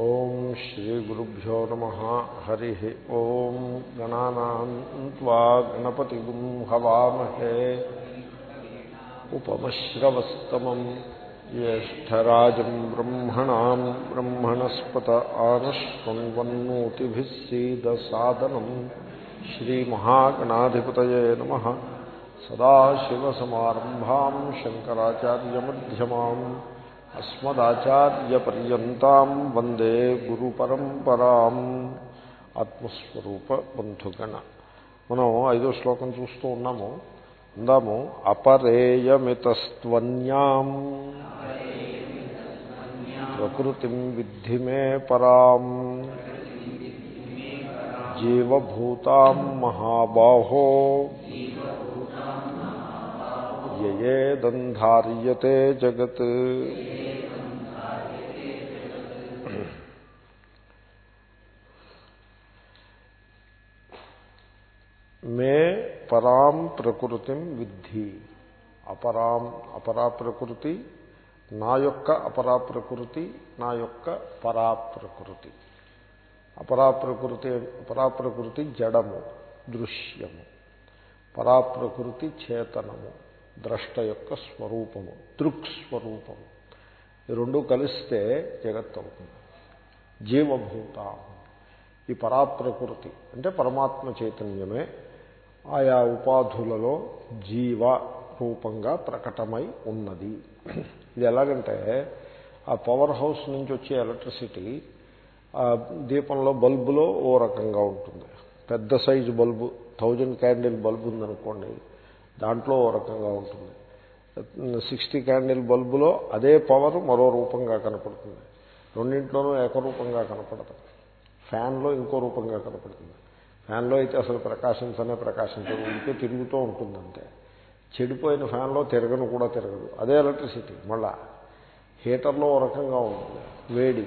ఓం శ్రీగురుభ్యో నమ. హరి. ఓం గణానా గణపతి హవామహే. ఉపమశ్రవస్తమం జ్యేష్టరాజం బ్రహ్మణా బ్రహ్మణస్పత ఆనశ్వన్వన్నోతిభిస్సీదసాదనం శ్రీమహాగణాధిపతయే నమ. సదాశివసమారంభా శంకరాచార్యమ్యమాం అస్మదాచార్యపర్యంతం వందే గురు పరంపరాం ఆత్మస్వరూప బంధుగణ మనం ఐదో శ్లోకం చూస్తూ ఉన్నాము. అందాము అపరేయమితస్త్వన్యాం ప్రకృతిం విద్ధి మే పరాం జీవభూతాం మహాబాహో యయేదంధార్యతే జగత్ మే పరాం ప్రకృతిం విద్ధి. అపరాం అపరా ప్రకృతి నా యొక్క అపరా ప్రకృతి నా యొక్క పరా ప్రకృతి అపరా ప్రకృతి అపరా ప్రకృతి జడము దృశ్యము. పరా ప్రకృతి చేతనము ద్రష్ట యొక్క స్వరూపము దృక్స్వరూపము ఈ రెండు కలిస్తే జగత్ అవుతుంది జీవభూత. ఈ పరాప్రకృతి అంటే పరమాత్మ చైతన్యమే ఆయా ఉపాధులలో జీవ రూపంగా ప్రకటమై ఉన్నది. ఇది ఎలాగంటే ఆ పవర్ హౌస్ నుంచి వచ్చే ఎలక్ట్రిసిటీ ఆ దీపంలో బల్బులో ఓ రకంగా ఉంటుంది. పెద్ద size bulb thousand candle bulb ఉందనుకోండి దాంట్లో ఓ రకంగా ఉంటుంది. సిక్స్టీ క్యాండిల్ బల్బులో అదే పవర్ మరో రూపంగా కనపడుతుంది. రెండింట్లోనూ ఏకరూపంగా కనపడదు. ఫ్యాన్లో ఇంకో రూపంగా కనపడుతుంది. ఫ్యాన్లో అయితే అసలు ప్రకాశించనే ప్రకాశించదు ఇంకే తిరుగుతూ ఉంటుందంటే చెడిపోయిన ఫ్యాన్లో తిరగను కూడా తిరగదు. అదే ఎలక్ట్రిసిటీ మళ్ళా హీటర్లో ఓ రకంగా ఉంటుంది వేడి.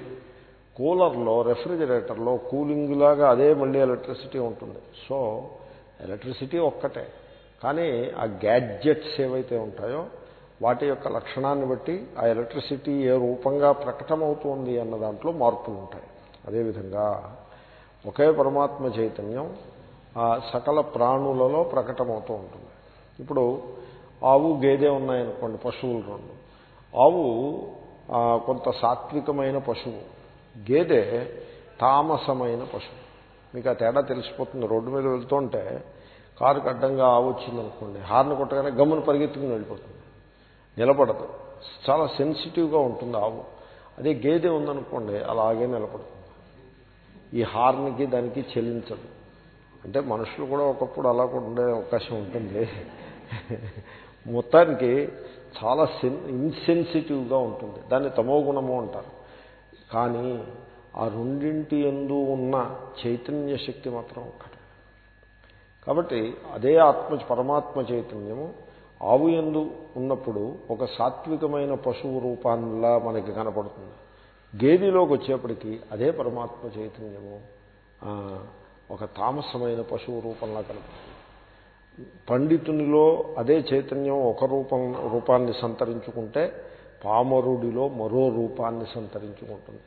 కూలర్లో రెఫ్రిజిరేటర్లో కూలింగ్ లాగా అదే మళ్ళీ ఎలక్ట్రిసిటీ ఉంటుంది. సో ఎలక్ట్రిసిటీ ఒక్కటే. కానీ ఆ గ్యాడ్జెట్స్ ఏవైతే ఉంటాయో వాటి యొక్క లక్షణాన్ని బట్టి ఆ ఎలక్ట్రిసిటీ ఏ రూపంగా ప్రకటమవుతోంది అన్న దాంట్లో మార్పులు ఉంటాయి. అదేవిధంగా ఒకే పరమాత్మ చైతన్యం ఆ సకల ప్రాణులలో ప్రకటమవుతూ ఉంటుంది. ఇప్పుడు ఆవు గేదె ఉన్నాయనుకోండి పశువులు రెండు. ఆవు కొంత సాత్వికమైన పశువు. గేదె తామసమైన పశువు. మీకు ఆ తేడా తెలిసిపోతుంది. రోడ్డు మీద వెళ్తుంటే కారుకు అడ్డంగా ఆవు వచ్చిందనుకోండి హార్న్ కొట్టగానే గమ్మును పరిగెత్తుకుని వెళ్ళిపోతుంది. నిలబడదు. చాలా సెన్సిటివ్గా ఉంటుంది ఆవు. అదే గేదె ఉందనుకోండి అలాగే నిలబడుతుంది ఈ హార్న్కి దానికి చెల్లించదు. అంటే మనుషులు కూడా ఒకప్పుడు అలా కూడా ఉండే అవకాశం ఉంటుంది. మొత్తానికి చాలా సెన్ ఇన్సెన్సిటివ్గా ఉంటుంది. దాన్ని తమో గుణము అంటారు. కానీ ఆ రెండింటి ఎందు ఉన్న చైతన్య శక్తి మాత్రం ఒక్కటే. కాబట్టి అదే ఆత్మ పరమాత్మ చైతన్యము ఆవు ఎందు ఉన్నప్పుడు ఒక సాత్వికమైన పశువు రూపాన్నిలా మనకి కనపడుతుంది. గేదిలోకి వచ్చేప్పటికీ అదే పరమాత్మ చైతన్యము ఒక తామసమైన పశువు రూపంలా కలుగుతుంది పండితునిలో అదే చైతన్యం ఒక రూపం రూపాన్ని సంతరించుకుంటే పామరుడిలో మరో రూపాన్ని సంతరించుకుంటుంది.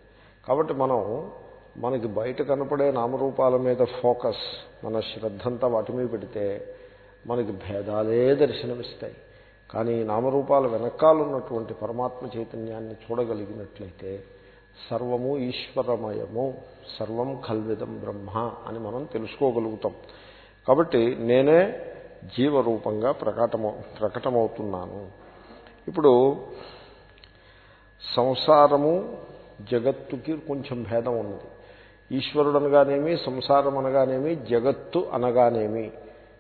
కాబట్టి మనం మనకి బయట కనపడే నామరూపాల మీద ఫోకస్ మన శ్రద్ధంతా వాటి మీద పెడితే మనకి భేదాలే దర్శనమిస్తాయి. కానీ నామరూపాల వెనకాలన్నటువంటి పరమాత్మ చైతన్యాన్ని చూడగలిగినట్లయితే సర్వము ఈశ్వరమయము సర్వం కల్విదం బ్రహ్మ అని మనం తెలుసుకోగలుగుతాం. కాబట్టి నేనే జీవరూపంగా ప్రకటమ ప్రకటమవుతున్నాను. ఇప్పుడు సంసారము జగత్తుకి కొంచెం భేదం ఉన్నది. ఈశ్వరుడు అనగానేమి సంసారం అనగానేమి జగత్తు అనగానేమి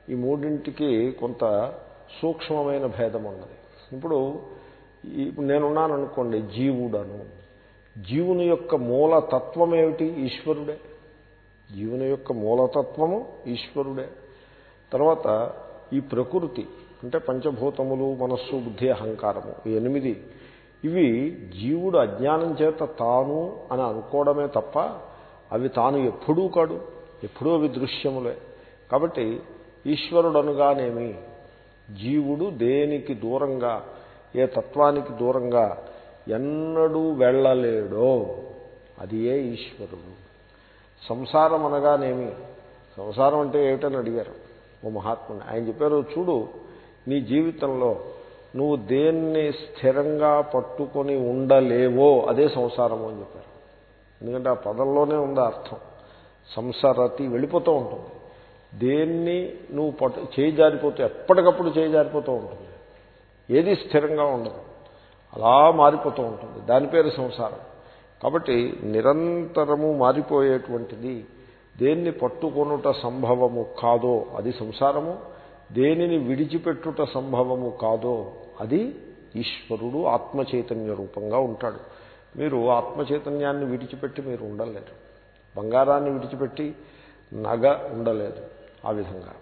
ఈ మూడింటికి కొంత సూక్ష్మమైన భేదం ఉన్నది. ఇప్పుడు ఇప్పుడు నేనున్నాను అనుకోండి జీవుడను జీవుని యొక్క మూలతత్వం ఏమిటి ఈశ్వరుడే. జీవుని యొక్క మూలతత్వము ఈశ్వరుడే. తర్వాత ఈ ప్రకృతి అంటే పంచభూతములు మనస్సు బుద్ధి అహంకారము ఈ ఎనిమిది ఇవి జీవుడు అజ్ఞానం చేత తాను అని అనుకోవడమే తప్ప అవి తాను ఎప్పుడూ కాడు ఎప్పుడూ అవి దృశ్యములే. కాబట్టి ఈశ్వరుడు అనగానేమి జీవుడు దేనికి దూరంగా ఏ తత్వానికి దూరంగా ఎన్నడూ వెళ్ళలేడో. అది ఏ ఈశ్వరుడు. సంసారం అనగానేమి? సంసారం అంటే ఏమిటని అడిగారు ఓ మహాత్ముని. ఆయన చెప్పారు చూడు నీ జీవితంలో నువ్వు దేన్ని స్థిరంగా పట్టుకొని ఉండలేవో అదే సంసారము అని చెప్పారు. ఎందుకంటే ఆ పదంలోనే ఉంది అర్థం. సంసారతి వెళ్ళిపోతూ ఉంటుంది. దేన్ని నువ్వు పట్టు చేయి జారిపోతూ ఎప్పటికప్పుడు చేయి జారిపోతూ ఉంటుంది. ఏది స్థిరంగా ఉండదు. అలా మారిపోతూ ఉంటుంది. దాని పేరు సంసారం. కాబట్టి నిరంతరము మారిపోయేటువంటిది దేన్ని పట్టుకొనుట సంభవము కాదో అది సంసారము దేనిని విడిచిపెట్టుట సంభవము కాదో అది ఈశ్వరుడు ఆత్మచైతన్య రూపంగా ఉంటాడు. మీరు ఆత్మచైతన్యాన్ని విడిచిపెట్టి మీరు ఉండలేరు. బంగారాన్ని విడిచిపెట్టి నగ ఉండలేదు ఆ విధంగా.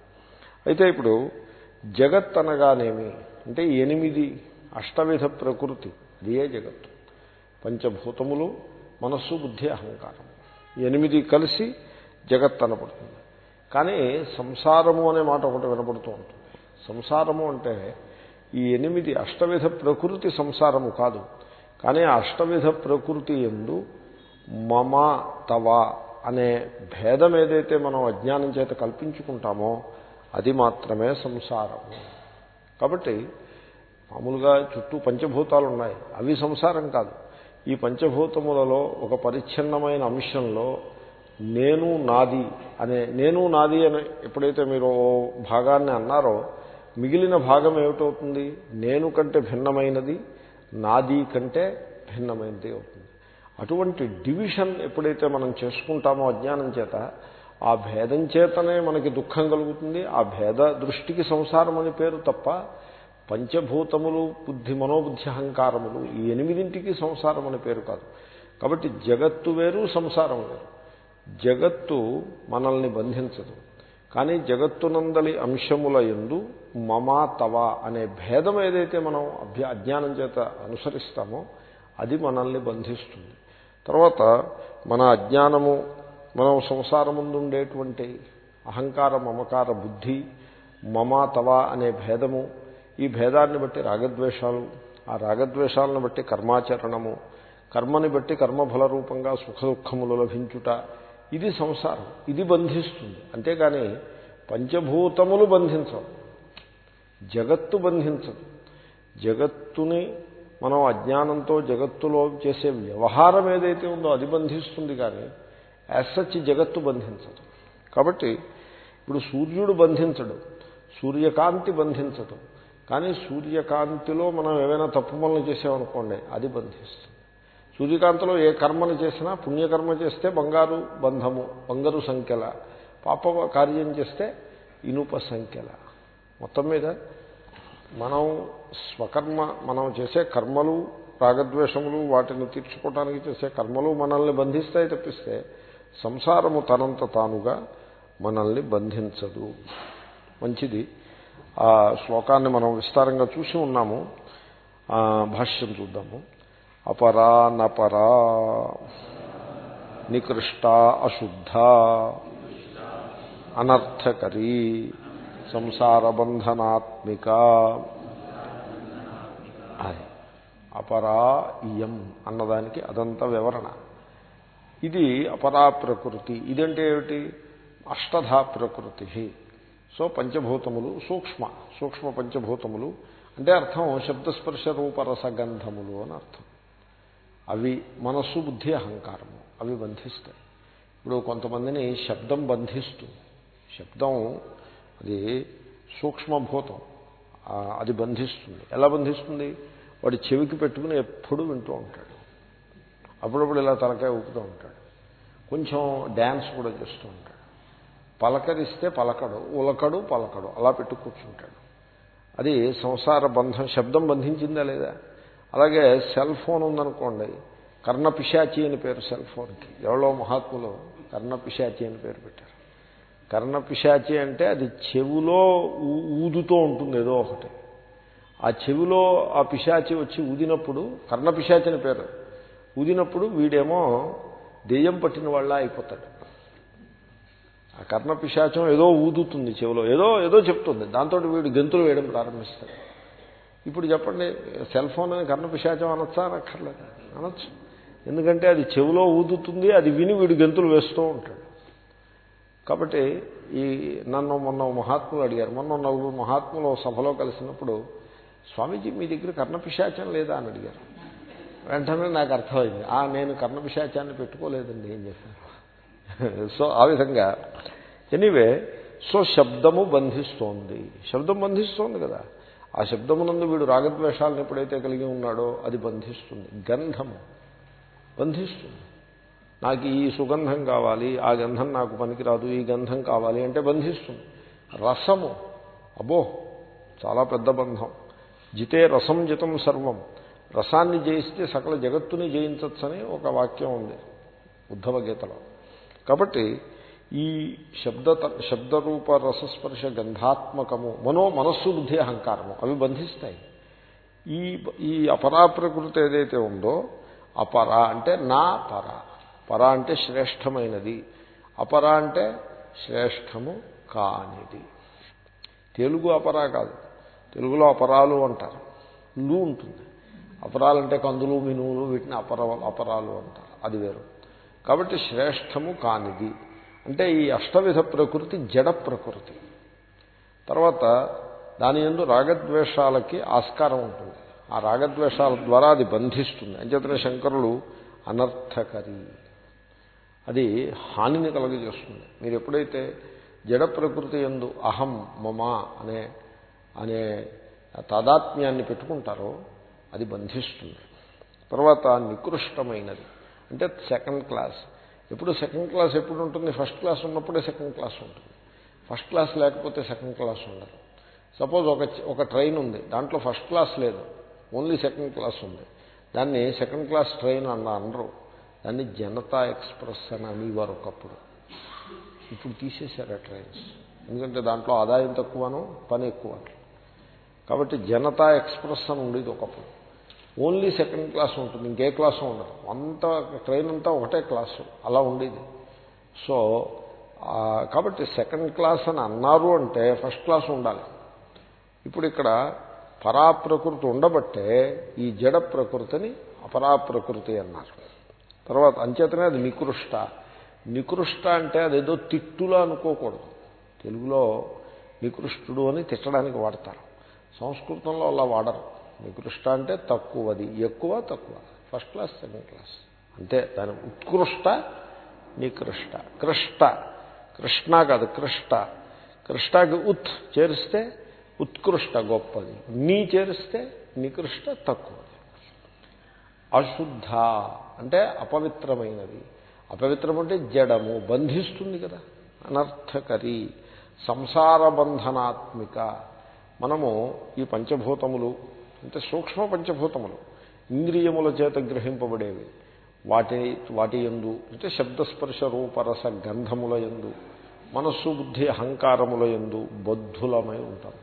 అయితే ఇప్పుడు జగత్ అనగానేమి? అంటే ఎనిమిది అష్టవిధ ప్రకృతి ఇదే జగత్తు. పంచభూతములు మనస్సు బుద్ధి అహంకారం. ఎనిమిది కలిసి జగత్ అనపడుతుంది కానీ సంసారము అనే మాట ఒకటి వినపడుతూ ఉంటుంది. సంసారము అంటే ఈ ఎనిమిది అష్టవిధ ప్రకృతి సంసారము కాదు. కానీ అష్టవిధ ప్రకృతి ఎందు మమ తవ అనే భేదం ఏదైతే మనం అజ్ఞానం చేత కల్పించుకుంటామో అది మాత్రమే సంసారము. కాబట్టి మామూలుగా చుట్టూ పంచభూతాలు ఉన్నాయి అవి సంసారం కాదు. ఈ పంచభూతములలో ఒక పరిచ్ఛిన్నమైన అంశంలో నేను నాది అనే నేను నాది అని ఎప్పుడైతే మీరు ఓ భాగాన్ని అన్నారో మిగిలిన భాగం ఏమిటవుతుంది? నేను కంటే భిన్నమైనది నాది కంటే భిన్నమైనది అవుతుంది. అటువంటి డివిజన్ ఎప్పుడైతే మనం చేసుకుంటామో అజ్ఞానం చేత ఆ భేదం చేతనే మనకి దుఃఖం కలుగుతుంది ఆ భేద దృష్టికి సంసారం అని పేరు తప్ప పంచభూతములు బుద్ధి మనోబుద్ధి అహంకారములు ఈ ఎనిమిదింటికి సంసారం అని పేరు కాదు. కాబట్టి జగత్తు వేరు సంసారం వేరు. జగత్తు మనల్ని బంధించదు. కానీ జగత్తునందలి అంశముల ఎందు మమా తవ అనే భేదం ఏదైతే మనం అభ్య అజ్ఞానం చేత అనుసరిస్తామో అది మనల్ని బంధిస్తుంది. తర్వాత మన అజ్ఞానము మనం సంసారముందు ఉండేటువంటి అహంకార మమకార బుద్ధి మమా తవ అనే భేదము ఈ భేదాన్ని బట్టి రాగద్వేషాలు ఆ రాగద్వేషాలను బట్టి కర్మాచరణము కర్మని బట్టి కర్మఫల రూపంగా సుఖ దుఃఖములు లభించుట ఇది సంసారం ఇది బంధిస్తుంది. అంతేగాని పంచభూతములు బంధించవు జగత్తు బంధించదు. జగత్తుని మనం అజ్ఞానంతో జగత్తులో చేసే వ్యవహారం ఏదైతే ఉందో అది బంధిస్తుంది కానీ యాసచ్ జగత్తు బంధించదు. కాబట్టి ఇప్పుడు సూర్యుడు బంధించడు సూర్యకాంతి బంధించదు కానీ సూర్యకాంతిలో మనం ఏమైనా తప్పు పనులు చేసామనుకోండి అది బంధిస్తుంది. సూర్యకాంతిలో ఏ కర్మను చేసినా పుణ్యకర్మ చేస్తే బంగారు బంధము బంగారు సంఖ్యల పాప కార్యం చేస్తే ఇనుప సంఖ్యల. మొత్తం మీద మనం స్వకర్మ మనం చేసే కర్మలు రాగద్వేషములు వాటిని తీర్చుకోవటానికి చేసే కర్మలు మనల్ని బంధిస్తాయి తప్పిస్తే సంసారము తనంత తానుగా మనల్ని బంధించదు. మంచిది. ఆ శ్లోకాన్ని మనం విస్తారంగా చూసి ఉన్నాము. భాష్యం చూద్దాము. అపరా నపరా నికృష్ట అశుద్ధ అనర్థకరీ సంసారబంధనాత్మిక. అది అపరా ఇయం అన్నదానికి అదంతా వివరణ. ఇది అపరా ప్రకృతి. ఇదంటే ఏమిటి? అష్టధా ప్రకృతి. సో పంచభూతములు సూక్ష్మ సూక్ష్మ పంచభూతములు అంటే అర్థం శబ్దస్పర్శ రూపరసగంధములు అని అర్థం. అవి మనస్సు బుద్ధి అహంకారము అవి బంధిస్తాయి. ఇప్పుడు కొంతమందిని శబ్దం బంధిస్తుంది. శబ్దం అది సూక్ష్మభూతం అది బంధిస్తుంది. ఎలా బంధిస్తుంది? వాడి చెవికి పెట్టుకుని ఎప్పుడు వింటూ ఉంటాడు. అప్పుడప్పుడు ఇలా తలకాయ ఊపుతూ ఉంటాడు. కొంచెం డ్యాన్స్ కూడా చేస్తూ ఉంటాడు. పలకరిస్తే పలకడు ఉలకడు పలకడు అలా పెట్టు కూర్చుంటాడు. అది సంసార బంధం శబ్దం బంధించిందా లేదా? అలాగే సెల్ ఫోన్ ఉందనుకోండి కర్ణపిశాచి అని పేరు సెల్ ఫోన్కి. ఎవరో మహాత్ములు కర్ణపిశాచి అని పేరు పెట్టారు. కర్ణపిశాచి అంటే అది చెవులో ఊదుతూ ఉంటుంది ఏదో ఒకటి. ఆ చెవిలో ఆ పిశాచి వచ్చి ఊదినప్పుడు కర్ణపిశాచి అని పేరు ఊదినప్పుడు వీడేమో దెయ్యం పట్టిన వాళ్ళ అయిపోతాడు. ఆ కర్ణపిశాచం ఏదో ఊదుతుంది చెవిలో. ఏదో ఏదో చెప్తుంది. దాంతో వీడు గెంతులు వేయడం ప్రారంభిస్తాడు. ఇప్పుడు చెప్పండి సెల్ ఫోన్ అని కర్ణపిశాచం అనొచ్చా? అనక్కర్లేదు. అనొచ్చు. ఎందుకంటే అది చెవిలో ఊదుతుంది అది విని వీడు గెంతులు వేస్తూ ఉంటాడు. కాబట్టి ఈ నన్ను మొన్న మహాత్ములు అడిగారు. మొన్న నలుగురు మహాత్ములు సభలో కలిసినప్పుడు స్వామీజీ మీ దగ్గర కర్ణపిశాచం లేదా అని అడిగారు. వెంటనే నాకు అర్థమైంది. ఆ నేను కర్ణపిశాచాన్ని పెట్టుకోలేదండి ఏం చెప్పాను సో ఆ విధంగా. ఎనీవే సో శబ్దము బంధిస్తోంది. శబ్దం బంధిస్తోంది కదా. ఆ శబ్దమునందు వీడు రాగద్వేషాలను ఎప్పుడైతే కలిగి ఉన్నాడో అది బంధిస్తుంది. గంధము బంధిస్తుంది. నాకు ఈ సుగంధం కావాలి ఆ గంధం నాకు పనికిరాదు ఈ గంధం కావాలి అంటే బంధిస్తుంది. రసము అబో చాలా పెద్ద బంధం. జితే రసం జితం సర్వం. రసాన్ని జయిస్తే సకల జగత్తుని జయించవచ్చని ఒక వాక్యం ఉంది ఉద్ధవ గీతలో కాబట్టి ఈ శబ్ద శబ్దరూప రసస్పర్శ గంధాత్మకము మనో మనస్సు బుద్ధి అహంకారము అవి బంధిస్తాయి. ఈ ఈ అపరా ప్రకృతి ఏదైతే ఉందో అపర అంటే నా పర పర అంటే శ్రేష్టమైనది అపర అంటే శ్రేష్టము కానిది. తెలుగు అపరా కాదు తెలుగులో అపరాలు అంటారు లు ఉంటుంది. అపరాలంటే కందులు మినువులు వీటిని అపర అపరాలు అంటారు అది వేరు. కాబట్టి శ్రేష్టము కానిది. అంటే ఈ అష్టవిధ ప్రకృతి జడ ప్రకృతి. తర్వాత దాని ఎందు రాగద్వేషాలకి ఆస్కారం ఉంటుంది. ఆ రాగద్వేషాల ద్వారా అది బంధిస్తుంది. అంచేతనే శంకరులు అనర్థకరి. అది హానిని కలుగజేస్తుంది. మీరు ఎప్పుడైతే జడ ప్రకృతి ఎందు అహం మమ అనే అనే తాదాత్మ్యాన్ని పెట్టుకుంటారో అది బంధిస్తుంది. తర్వాత నికృష్టమైనది. అంటే సెకండ్ క్లాస్. ఎప్పుడు సెకండ్ క్లాస్ ఎప్పుడు ఉంటుంది? ఫస్ట్ క్లాస్ ఉన్నప్పుడే సెకండ్ క్లాస్ ఉంటుంది. ఫస్ట్ క్లాస్ లేకపోతే సెకండ్ క్లాస్ ఉండదు. సపోజ్ ఒక ఒక ట్రైన్ ఉంది. దాంట్లో ఫస్ట్ క్లాస్ లేదు. ఓన్లీ సెకండ్ క్లాస్ ఉంది. దాన్ని సెకండ్ క్లాస్ ట్రైన్ అన్న అనరు. దాన్ని జనతా ఎక్స్ప్రెస్ అని అనేవారు ఒకప్పుడు. ఇప్పుడు తీసేశారు ఆ ట్రైన్స్. ఎందుకంటే దాంట్లో ఆదాయం తక్కువను పని ఎక్కువ కాబట్టి జనతా ఎక్స్ప్రెస్ అని ఉండేది ఒకప్పుడు. ఓన్లీ సెకండ్ క్లాస్ ఉంటుంది ఇంకే క్లాసు ఉండదు. అంత ట్రైన్ అంతా ఒకటే క్లాసు అలా ఉండేది. సో కాబట్టి సెకండ్ క్లాస్ అని అన్నారు అంటే ఫస్ట్ క్లాస్ ఉండాలి. ఇప్పుడు ఇక్కడ పరాప్రకృతి ఉండబట్టే ఈ జడ ప్రకృతిని అపరాప్రకృతి అన్నారు. తర్వాత అంచేతనే అది నికృష్ట. నికృష్ట అంటే అదేదో తిట్టులా అనుకోకూడదు. తెలుగులో నికృష్టుడు అని తిట్టడానికి వాడతారు. సంస్కృతంలో అలా వాడరు. నికృష్ట అంటే తక్కువది ఎక్కువ తక్కువ. ఫస్ట్ క్లాస్ సెకండ్ క్లాస్ అంతే దాని ఉత్కృష్ట నికృష్ట. కృష్ట. కృష్ణ కాదు కృష్ట. కృష్ణకి ఉత్ చేరిస్తే ఉత్కృష్ట గొప్పది. నీ చేరిస్తే నికృష్ట తక్కువది. అశుద్ధ అంటే అపవిత్రమైనది. అపవిత్రం అంటే జడము బంధిస్తుంది కదా. అనర్థకరి సంసార బంధనాత్మిక మనము ఈ పంచభూతములు అంటే సూక్ష్మ పంచభూతములు. ఇంద్రియముల చేత గ్రహింపబడేవి. వాటి వాటి ఎందు అంటే శబ్దస్పర్శ రూపరస గంధముల ఎందు మనస్సు బుద్ధి అహంకారముల ఎందు బద్ధులమై ఉంటాం.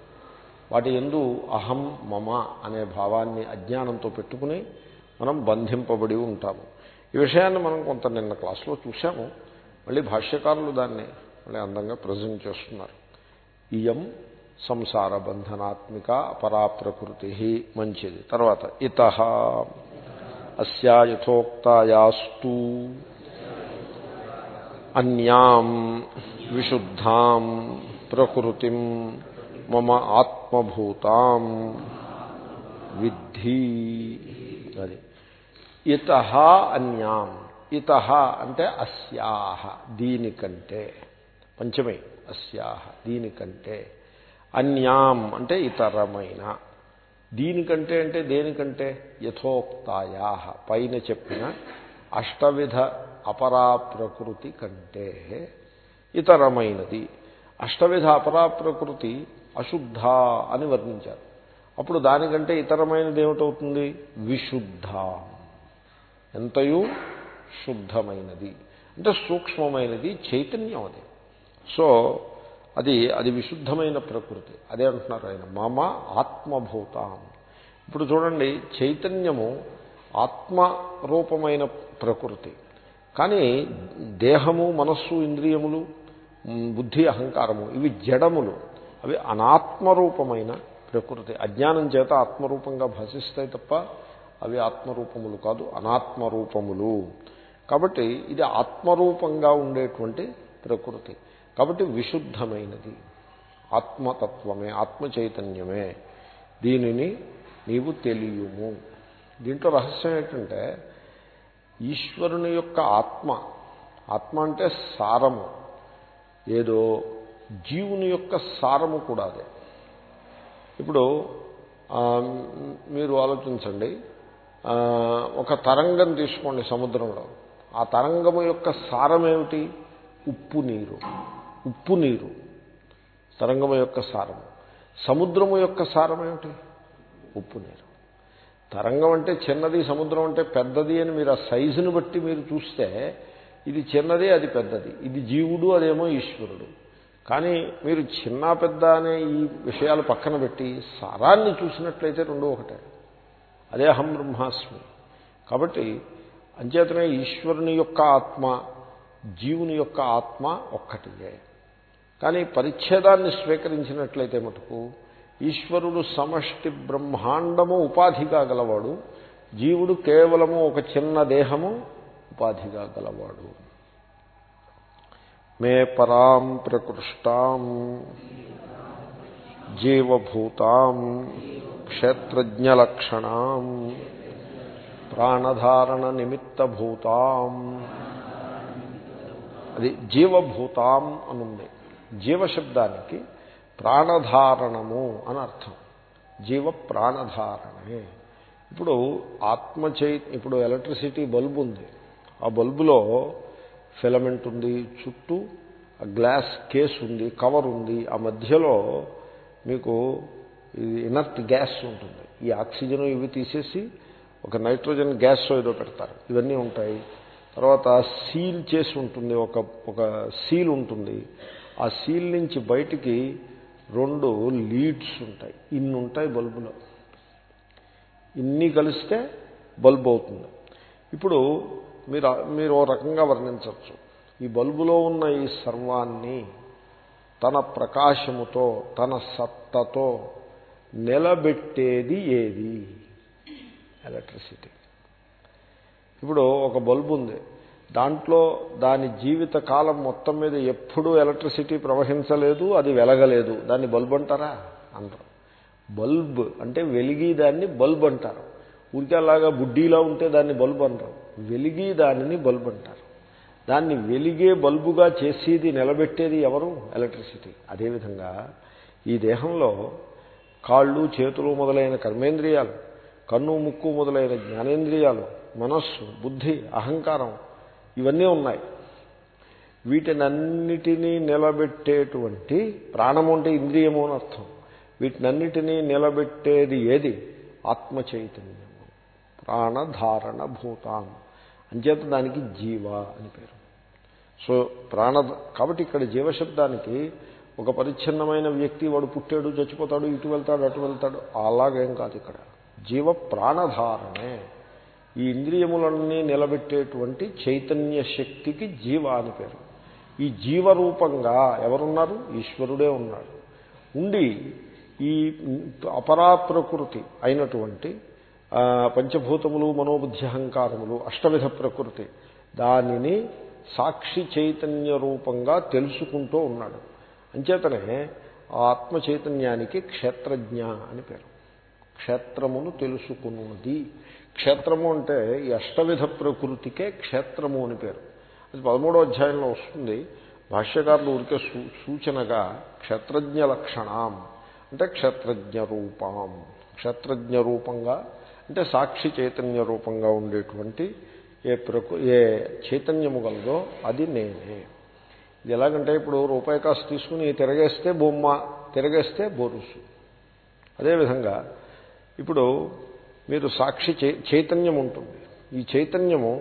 వాటి ఎందు అహం మమ అనే భావాన్ని అజ్ఞానంతో పెట్టుకుని మనం బంధింపబడి ఉంటాము. ఈ విషయాన్ని మనం కొంత నిన్న క్లాస్లో చూశాము. మళ్ళీ భాష్యకారులు దాన్ని మళ్ళీ అందంగా ప్రజెంట్ చేస్తున్నారు. ఇయం సంసార బంధనాత్మిక అపరాప్రకృతి మంచిది తర్వాత ఇత అస్యాయథోక్తాయాస్తు అన్యాం విశుద్ధాం ప్రకృతిం మమ ఆత్మభూతాం విద్ధి అది। ఇత అన్యాం ఇత అంటే అస్యాహ దీనికంటే। పంచమే అస్యాహ దీనికంటే। అన్యాం అంటే ఇతరమైన. దీనికంటే అంటే దేనికంటే? యథోక్తాయా. పైన చెప్పిన అష్టవిధ అపరా ప్రకృతి కంటే ఇతరమైనది. అష్టవిధ అపరా ప్రకృతి అశుద్ధ అని వర్ణించారు. అప్పుడు దానికంటే ఇతరమైనది ఏమిటవుతుంది? విశుద్ధ. ఎంతయు? శుద్ధమైనది. అంటే సూక్ష్మమైనది చైతన్యం అది. సో అది అది విశుద్ధమైన ప్రకృతి. అదే అంటున్నారు ఆయన. మమ ఆత్మభూతాం. ఇప్పుడు చూడండి చైతన్యము ఆత్మరూపమైన ప్రకృతి. కానీ దేహము మనస్సు ఇంద్రియములు బుద్ధి అహంకారము ఇవి జడములు. అవి అనాత్మరూపమైన ప్రకృతి. అజ్ఞానం చేత ఆత్మరూపంగా భాషిస్తాయి తప్ప అవి ఆత్మరూపములు కాదు అనాత్మరూపములు. కాబట్టి ఇది ఆత్మరూపంగా ఉండేటువంటి ప్రకృతి. కాబట్టి విశుద్ధమైనది. ఆత్మతత్వమే ఆత్మ చైతన్యమే దీనిని నీవు తెలియము. దీంట్లో రహస్యం ఏంటంటే ఈశ్వరుని యొక్క ఆత్మ ఆత్మ అంటే సారము. ఏదో జీవుని యొక్క సారము కూడా అదే. ఇప్పుడు మీరు ఆలోచించండి. ఒక తరంగం తీసుకోండి సముద్రంలో. ఆ తరంగము యొక్క సారం ఏమిటి ఉప్పు నీరు. ఉప్పు నీరు తరంగము యొక్క సారము. సముద్రము యొక్క సారం ఏమిటి? ఉప్పు నీరు. తరంగం అంటే చిన్నది సముద్రం అంటే పెద్దది అని మీరు ఆ సైజుని బట్టి మీరు చూస్తే ఇది చిన్నది అది పెద్దది. ఇది జీవుడు అదేమో ఈశ్వరుడు. కానీ మీరు చిన్న పెద్ద అనే ఈ విషయాలు పక్కన పెట్టి సారాన్ని చూసినట్లయితే రెండు ఒకటే. అదే అహం బ్రహ్మాస్మి. కాబట్టి అంచేతనే ఈశ్వరుని యొక్క ఆత్మ జీవుని యొక్క ఆత్మ ఒక్కటియే. కానీ పరిచ్ఛేదాన్ని స్వీకరించినట్లయితే మటుకు ఈశ్వరుడు సమష్టి బ్రహ్మాండము ఉపాధిగా గలవాడు జీవుడు కేవలము ఒక చిన్న దేహము ఉపాధిగా గలవాడు. మే పరాం ప్రకృష్టాం జీవభూతాం క్షేత్రజ్ఞలక్షణాం ప్రాణధారణ నిమిత్తభూతాం. అది జీవభూతాం అనుంది. జీవశబ్దానికి ప్రాణధారణము అని అర్థం. జీవ ప్రాణధారణే ఇప్పుడు ఆత్మ చై ఇప్పుడు ఎలక్ట్రిసిటీ బల్బు ఉంది. ఆ బల్బులో ఫిలమెంట్ ఉంది చుట్టూ ఆ గ్లాస్ కేస్ ఉంది కవర్ ఉంది. ఆ మధ్యలో మీకు ఇది ఇనర్ట్ గ్యాస్ ఉంటుంది. ఈ ఆక్సిజన్ ఇవి తీసేసి ఒక నైట్రోజన్ గ్యాస్ ఏదో పెడతారు. ఇవన్నీ ఉంటాయి. తర్వాత సీల్ చేసి ఉంటుంది. ఒక ఒక సీల్ ఉంటుంది. ఆ సీల్ నుంచి బయటికి రెండు లీడ్స్ ఉంటాయి. ఇన్ని ఉంటాయి బల్బులో. ఇన్ని కలిస్తే బల్బు అవుతుంది. ఇప్పుడు మీరు మీరు ఓ రకంగా వర్ణించవచ్చు. ఈ బల్బులో ఉన్న ఈ సర్వాన్ని తన ప్రకాశముతో తన సత్తతో నిలబెట్టేది ఏది? ఎలక్ట్రిసిటీ. ఇప్పుడు ఒక బల్బు ఉంది. దాంట్లో దాని జీవిత కాలం మొత్తం మీద ఎప్పుడూ ఎలక్ట్రిసిటీ ప్రవహించలేదు అది వెలగలేదు. దాన్ని బల్బ్ అంటారా? అంటారు. బల్బ్ అంటే వెలిగి దాన్ని బల్బ్ అంటారు. ఊరికే అలాగా బుడ్డీలా ఉంటే దాన్ని బల్బ్ అంటారు. వెలిగి దానిని బల్బ్ అంటారు. దాన్ని వెలిగే బల్బుగా చేసేది నిలబెట్టేది ఎవరు? ఎలక్ట్రిసిటీ. అదేవిధంగా ఈ దేహంలో కాళ్ళు చేతులు మొదలైన కర్మేంద్రియాలు కన్ను ముక్కు మొదలైన జ్ఞానేంద్రియాలు మనస్సు బుద్ధి అహంకారం ఇవన్నీ ఉన్నాయి. వీటినన్నిటినీ నిలబెట్టేటువంటి ప్రాణము అంటే ఇంద్రియము అని అర్థం. వీటినన్నిటినీ నిలబెట్టేది ఏది? ఆత్మ చైతన్యము ప్రాణధారణ భూతాన్. అంచేత దానికి జీవ అని పేరు. సో ప్రాణ కాబట్టి ఇక్కడ జీవశబ్దానికి ఒక పరిచ్ఛిన్నమైన వ్యక్తి వాడు పుట్టాడు చచ్చిపోతాడు ఇటు వెళ్తాడు అటు వెళ్తాడు అలాగేం కాదు ఇక్కడ. జీవ ప్రాణధారణే. ఈ ఇంద్రియములన్నీ నిలబెట్టేటువంటి చైతన్య శక్తికి జీవ అని పేరు. ఈ జీవరూపంగా ఎవరున్నారు? ఈశ్వరుడే ఉన్నాడు. ఉండి ఈ అపరా ప్రకృతి అయినటువంటి పంచభూతములు మనోబుద్ధి అహంకారములు అష్టవిధ ప్రకృతి దానిని సాక్షి చైతన్య రూపంగా తెలుసుకుంటూ ఉన్నాడు. అంచేతనే ఆత్మ చైతన్యానికి క్షేత్రజ్ఞ అని పేరు. క్షేత్రమును తెలుసుకున్నది క్షేత్రము అంటే ఈ అష్టవిధ ప్రకృతికే క్షేత్రము అని పేరు. అది పదమూడో అధ్యాయంలో వస్తుంది. భాష్యకారులు ఊరికే సూ సూచనగా క్షేత్రజ్ఞ లక్షణం అంటే క్షేత్రజ్ఞ రూపం. క్షేత్రజ్ఞ రూపంగా అంటే సాక్షి చైతన్య రూపంగా ఉండేటువంటి ఏ ప్రకృ ఏ చైతన్యము గలదో అది నేనే. ఇది ఎలాగంటే ఇప్పుడు రూపాయి కాసు తీసుకుని తిరగేస్తే బొమ్మ తిరగేస్తే బొరుసు. అదేవిధంగా ఇప్పుడు మీరు సాక్షి చై- చైతన్యం ఉంటుంది. ఈ చైతన్యము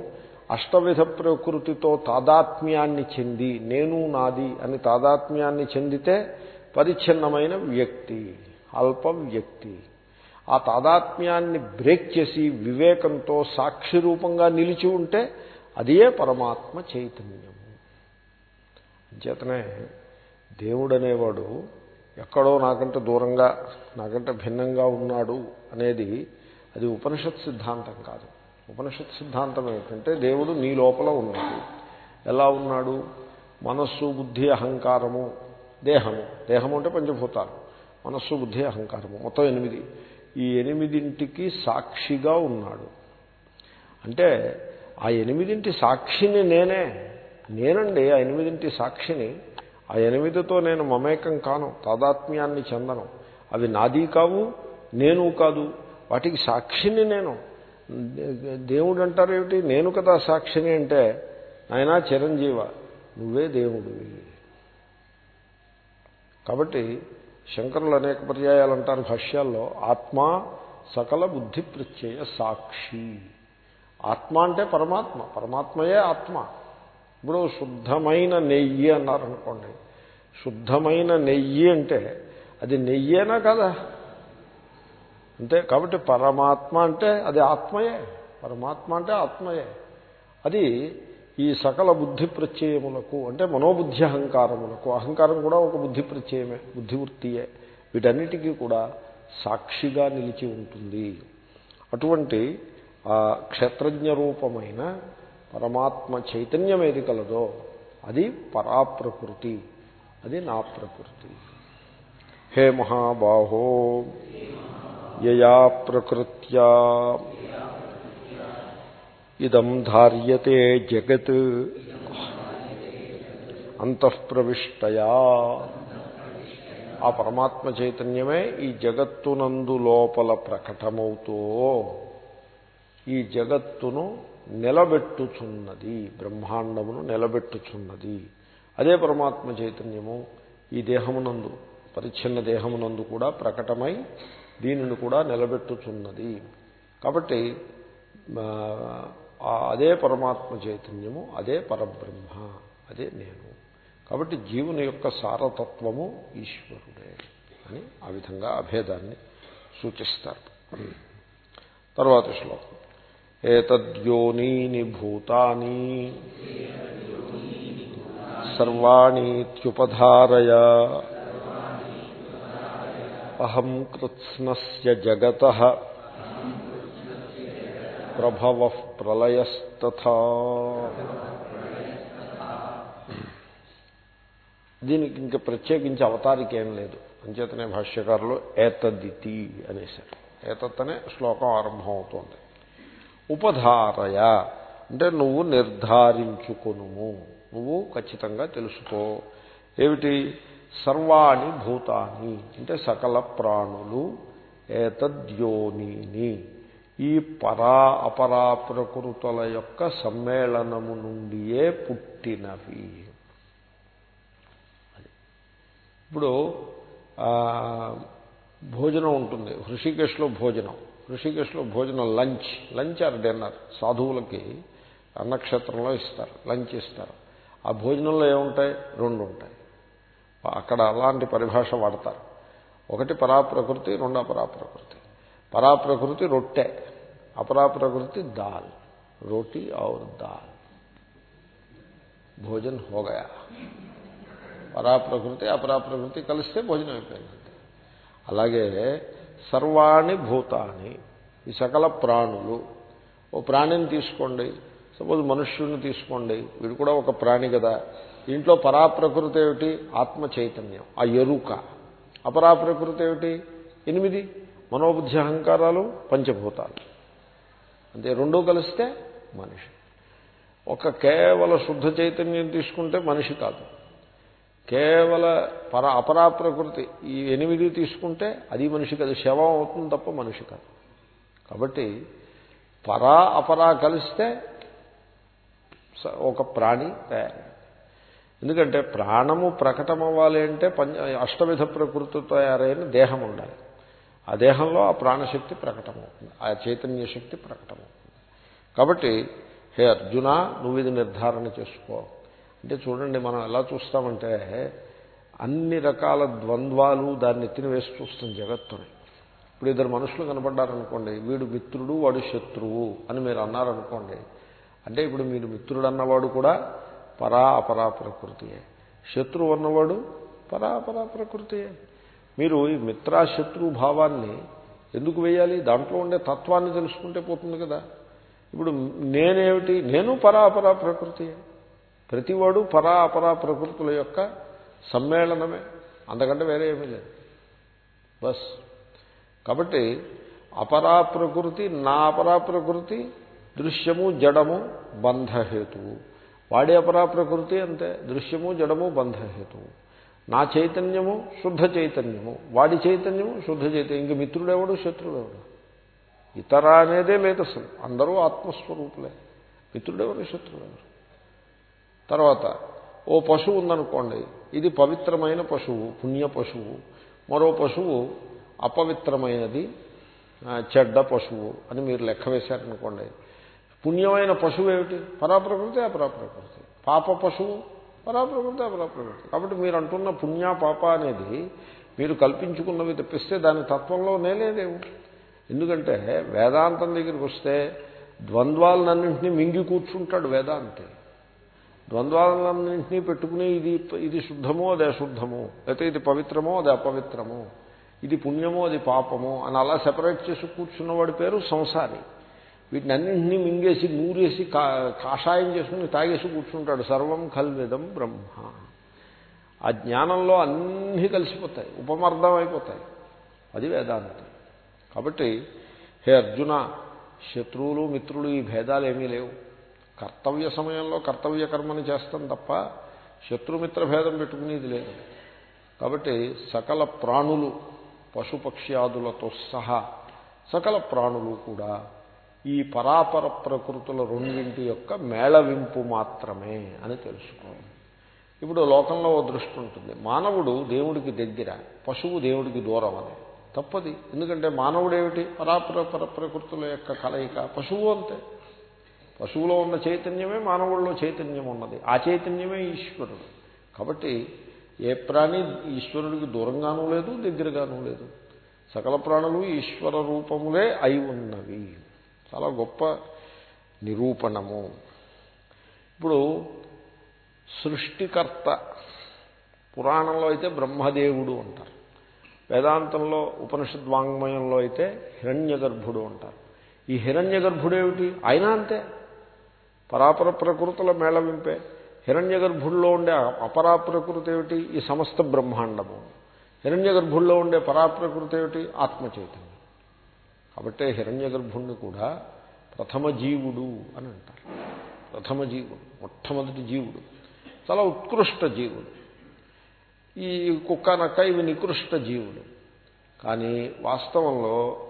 అష్టవిధ ప్రకృతితో తాదాత్మ్యాన్ని చెంది నేను నాది అని తాదాత్మ్యాన్ని చెందితే పరిచ్ఛిన్నమైన వ్యక్తి అల్ప వ్యక్తి ఆ తాదాత్మ్యాన్ని బ్రేక్ చేసి వివేకంతో సాక్షి రూపంగా నిలిచి ఉంటే అదే పరమాత్మ చైతన్యము. చేతనే దేవుడనేవాడు ఎక్కడో నాకంటే దూరంగా నాకంటే భిన్నంగా ఉన్నాడు అనేది అది ఉపనిషత్ సిద్ధాంతం కాదు. ఉపనిషత్ సిద్ధాంతం ఏమిటంటే దేవుడు నీ లోపల ఉన్నాడు. ఎలా ఉన్నాడు? మనస్సు బుద్ధి అహంకారము దేహము. దేహము అంటే పంచభూతాలు. మనస్సు బుద్ధి అహంకారము. మొత్తం ఎనిమిది. ఈ ఎనిమిదింటికి సాక్షిగా ఉన్నాడు. అంటే ఆ ఎనిమిదింటి సాక్షిని నేనే. నేనండి ఆ ఎనిమిదింటి సాక్షిని. ఆ ఎనిమిదితో నేను మమేకం కాను. తాదాత్మ్యాన్ని చెందను. అవి నాది కావు నేను కాదు. వాటికి సాక్షిని నేను. దేవుడు అంటారు ఏమిటి నేను కదా సాక్షిని అంటే ఆయన చిరంజీవ నువ్వే దేవుడివి కాబట్టి శంకరులు అనేక పర్యాయాలు అంటారు భాష్యాల్లో ఆత్మ సకల బుద్ధి ప్రత్యయ సాక్షి. ఆత్మ అంటే పరమాత్మ పరమాత్మయే ఆత్మ. ఇప్పుడు శుద్ధమైన నెయ్యి అన్నారనుకోండి శుద్ధమైన నెయ్యి అంటే అది నెయ్యేనా కదా? అంతే కాబట్టి పరమాత్మ అంటే అది ఆత్మయే. పరమాత్మ అంటే ఆత్మయే. అది ఈ సకల బుద్ధి ప్రత్యయములకు అంటే మనోబుద్ధి అహంకారములకు అహంకారం కూడా ఒక బుద్ధి ప్రత్యయమే బుద్ధివృత్తియే. వీటన్నిటికీ కూడా సాక్షిగా నిలిచి ఉంటుంది. అటువంటి ఆ క్షేత్రజ్ఞ రూపమైన పరమాత్మ చైతన్యం ఏది కలదో అది పరాప్రకృతి అది నా ప్రకృతి. హే మహాబాహో. యయా ప్రకృత్యా. ఇదం ధార్యతే జగత్. అంతఃప్రవిష్టయా. ఆ పరమాత్మ చైతన్యమే ఈ జగత్తునందు లోపల ప్రకటమవుతూ ఈ జగత్తును నిలబెట్టుచున్నది బ్రహ్మాండమును నిలబెట్టుచున్నది. అదే పరమాత్మ చైతన్యము. ఈ దేహమునందు పరిచ్ఛిన్న దేహమునందు కూడా ప్రకటమై దీనిని కూడా నిలబెట్టుచున్నది. కాబట్టి అదే పరమాత్మ చైతన్యము అదే పరబ్రహ్మ అదే నేను. కాబట్టి జీవుని యొక్క సారతత్వము ఈశ్వరుడే అని ఆ విధంగా అభేదాన్ని సూచిస్తారు. తర్వాత శ్లోకం. ఏతద్యోనీని భూతాని సర్వాణీత్యుపధారయ. అహం కృత్స్నస్య జగత ప్రభవ ప్రళయస్తథా. దీనికి ఇంకా ప్రత్యేకించి అవతారికేం లేదు. అంచేతనే భాష్యకారులు ఏతద్దితి అనేసారు ఏతత్ అనే శ్లోకం ఆరంభం అవుతోంది ఉపధారయ అంటే నువ్వు నిర్ధారించుకును నువ్వు ఖచ్చితంగా తెలుసుకో. ఏమిటి? సర్వాణి భూతాని అంటే సకల ప్రాణులు ఏతద్యోనిని. ఈ పరా అపరా ప్రకృతుల యొక్క సమ్మేళనము నుండియే పుట్టినవి. ఇప్పుడు భోజనం ఉంటుంది. హృషికేశ్లో భోజనం. హృషికేశ్లో భోజనం లంచ్. Lunch or dinner. సాధువులకి అన్నక్షేత్రంలో ఇస్తారు. లంచ్ ఇస్తారు. ఆ భోజనంలో ఏముంటాయి? రెండు ఉంటాయి అక్కడ అలాంటి పరిభాష వాడతారు. ఒకటి పరాప్రకృతి రెండు అపరాప్రకృతి పరాప్రకృతి రొట్టె అపరాప్రకృతి దాల్. రోటీ ఔర్ దాల్. భోజన్ హోగయా. పరాప్రకృతి అపరాప్రకృతి కలిస్తే భోజనం అయిపోయిందంటే అలాగే సర్వాణి భూతాన్ని ఈ సకల ప్రాణులు. ఓ ప్రాణిని తీసుకోండి. సపోజ్ మనుష్యుని తీసుకోండి. వీడు కూడా ఒక ప్రాణి కదా. దీంట్లో పరాప్రకృతి ఏమిటి? ఆత్మ చైతన్యం ఆ ఎరుక. అపరాప్రకృతి ఏమిటి? ఎనిమిది మనోబుద్ధి అహంకారాలు పంచభూతాలు. అంతే రెండూ కలిస్తే మనిషి. ఒక కేవల శుద్ధ చైతన్యం తీసుకుంటే మనిషి కాదు. కేవల పర అపరాప్రకృతి ఈ ఎనిమిది తీసుకుంటే అది మనిషి కాదు శవం అవుతుంది తప్ప మనిషి కాదు. కాబట్టి పరా అపరా కలిస్తే ఒక ప్రాణి తయారు ఎందుకంటే ప్రాణము ప్రకటమవ్వాలి అంటే పంచ అష్టవిధ ప్రకృతి తయారైన దేహం ఉండాలి. ఆ దేహంలో ఆ ప్రాణశక్తి ప్రకటమవుతుంది. ఆ చైతన్య శక్తి ప్రకటమవుతుంది. కాబట్టి హే అర్జున నువ్వు ఇది నిర్ధారణ చేసుకో. అంటే చూడండి మనం ఎలా చూస్తామంటే అన్ని రకాల ద్వంద్వాలు దాన్ని ఎత్తిన వేసి చూస్తాం జగత్తుని. ఇప్పుడు ఇద్దరు మనుషులు కనపడ్డారనుకోండి వీడు మిత్రుడు వాడు శత్రువు అని మీరు అన్నారనుకోండి అంటే ఇప్పుడు మీరు మిత్రుడు అన్నవాడు కూడా పరా అపరా ప్రకృతియే శత్రువు అన్నవాడు పరా అపరా ప్రకృతియే మీరు ఈ మిత్రాశత్రు భావాన్ని ఎందుకు వేయాలి? దాంట్లో ఉండే తత్వాన్ని తెలుసుకుంటే పోతుంది కదా. ఇప్పుడు నేనేమిటి? నేను పరాపరా ప్రకృతి ప్రతివాడు పరా అపరా ప్రకృతుల యొక్క సమ్మేళనమే. అంతకంటే వేరే ఏమీ లేదు. బస్. కాబట్టి అపరా ప్రకృతి నా అపరా ప్రకృతి దృశ్యము జడము బంధహేతువు. వాడి అపరా ప్రకృతి అంతే. దృశ్యము జడము బంధహేతువు. నా చైతన్యము శుద్ధ చైతన్యము. వాడి చైతన్యము శుద్ధ చైతన్యం ఇంక మిత్రుడెవడు? శత్రుడెవడు? ఇతర అనేదే లేదు అసలు అందరూ ఆత్మస్వరూపులే. మిత్రుడెవరు? శత్రుడెవరు? తర్వాత ఓ పశువు ఉందనుకోండి. ఇది పవిత్రమైన పశువు పుణ్య పశువు. మరో పశువు అపవిత్రమైనది చెడ్డ పశువు అని మీరు లెక్క వేశారనుకోండి. పుణ్యమైన పశువు ఏమిటి? పరాప్రకృతి అపరాప్రకృతి. పాప పశువు పరాప్రకృతి అపరాప్రకృతి. కాబట్టి మీరు అంటున్న పుణ్య పాప అనేది మీరు కల్పించుకున్నవి తెప్పిస్తే దాని తత్వంలో నేలేదేవు ఎందుకంటే వేదాంతం దగ్గరికి వస్తే ద్వంద్వాలన్నింటినీ మింగి కూర్చుంటాడు వేదాంతి. ద్వంద్వాలన్నింటినీ పెట్టుకుని ఇది ఇది శుద్ధమో అది అశుద్ధము లేకపోతే ఇది పవిత్రమో అది అపవిత్రము ఇది పుణ్యమో అది పాపము అని అలా సెపరేట్ చేసి కూర్చున్నవాడి పేరు సంసారి. వీటిని అన్నింటినీ మింగేసి నూరేసి కాషాయం చేసుకుని తాగేసి కూర్చుంటాడు. సర్వం కల్విదం బ్రహ్మ. ఆ జ్ఞానంలో అన్నీ కలిసిపోతాయి. ఉపమర్దం అయిపోతాయి అది వేదాంతం. కాబట్టి హే అర్జున శత్రువులు మిత్రులు ఈ భేదాలు ఏమీ లేవు. కర్తవ్య సమయంలో కర్తవ్య కర్మని చేస్తాం తప్ప శత్రుమిత్ర భేదం పెట్టుకునేది లేదు. కాబట్టి సకల ప్రాణులు పశుపక్ష్యాదులతో సహా సకల ప్రాణులు కూడా ఈ పరాపర ప్రకృతుల రెండింటి యొక్క మేళవింపు మాత్రమే అని తెలుసుకోవాలి. ఇప్పుడు లోకంలో ఓ దృష్టి ఉంటుంది. మానవుడు దేవుడికి దగ్గర పశువు దేవుడికి దూరం అని. తప్పది. ఎందుకంటే మానవుడు ఏమిటి పరాపర ప్రకృతుల యొక్క కలయిక. పశువు అంతే. పశువులో ఉన్న చైతన్యమే మానవుల్లో చైతన్యం ఉన్నది. ఆ చైతన్యమే ఈశ్వరుడు. కాబట్టి ఏ ప్రాణి ఈశ్వరుడికి దూరంగానూ లేదు దగ్గరగానూ లేదు. సకల ప్రాణులు ఈశ్వర రూపములే అయి ఉన్నవి. చాలా గొప్ప నిరూపణము. ఇప్పుడు సృష్టికర్త పురాణంలో అయితే బ్రహ్మదేవుడు అంటారు. వేదాంతంలో ఉపనిషద్వాంగ్మయంలో అయితే హిరణ్య గర్భుడు అంటారు. ఈ హిరణ్య గర్భుడేమిటి ఆయన అంతే. పరాపర ప్రకృతుల మేళవింపే హిరణ్య గర్భుల్లో ఉండే అపరాప్రకృతి ఏమిటి? ఈ సమస్త బ్రహ్మాండము. హిరణ్య గర్భుల్లో ఉండే పరాప్రకృతి ఏమిటి? ఆత్మచైతన్యం. కాబట్టే హిరణ్య గర్భుణ్ణి కూడా ప్రథమ జీవుడు అని అంటారు. ప్రథమ జీవుడు మొట్టమొదటి జీవుడు. చాలా ఉత్కృష్ట జీవుడు. ఈ కుక్క నక్క ఇవి నికృష్ట జీవులు. కానీ వాస్తవంలో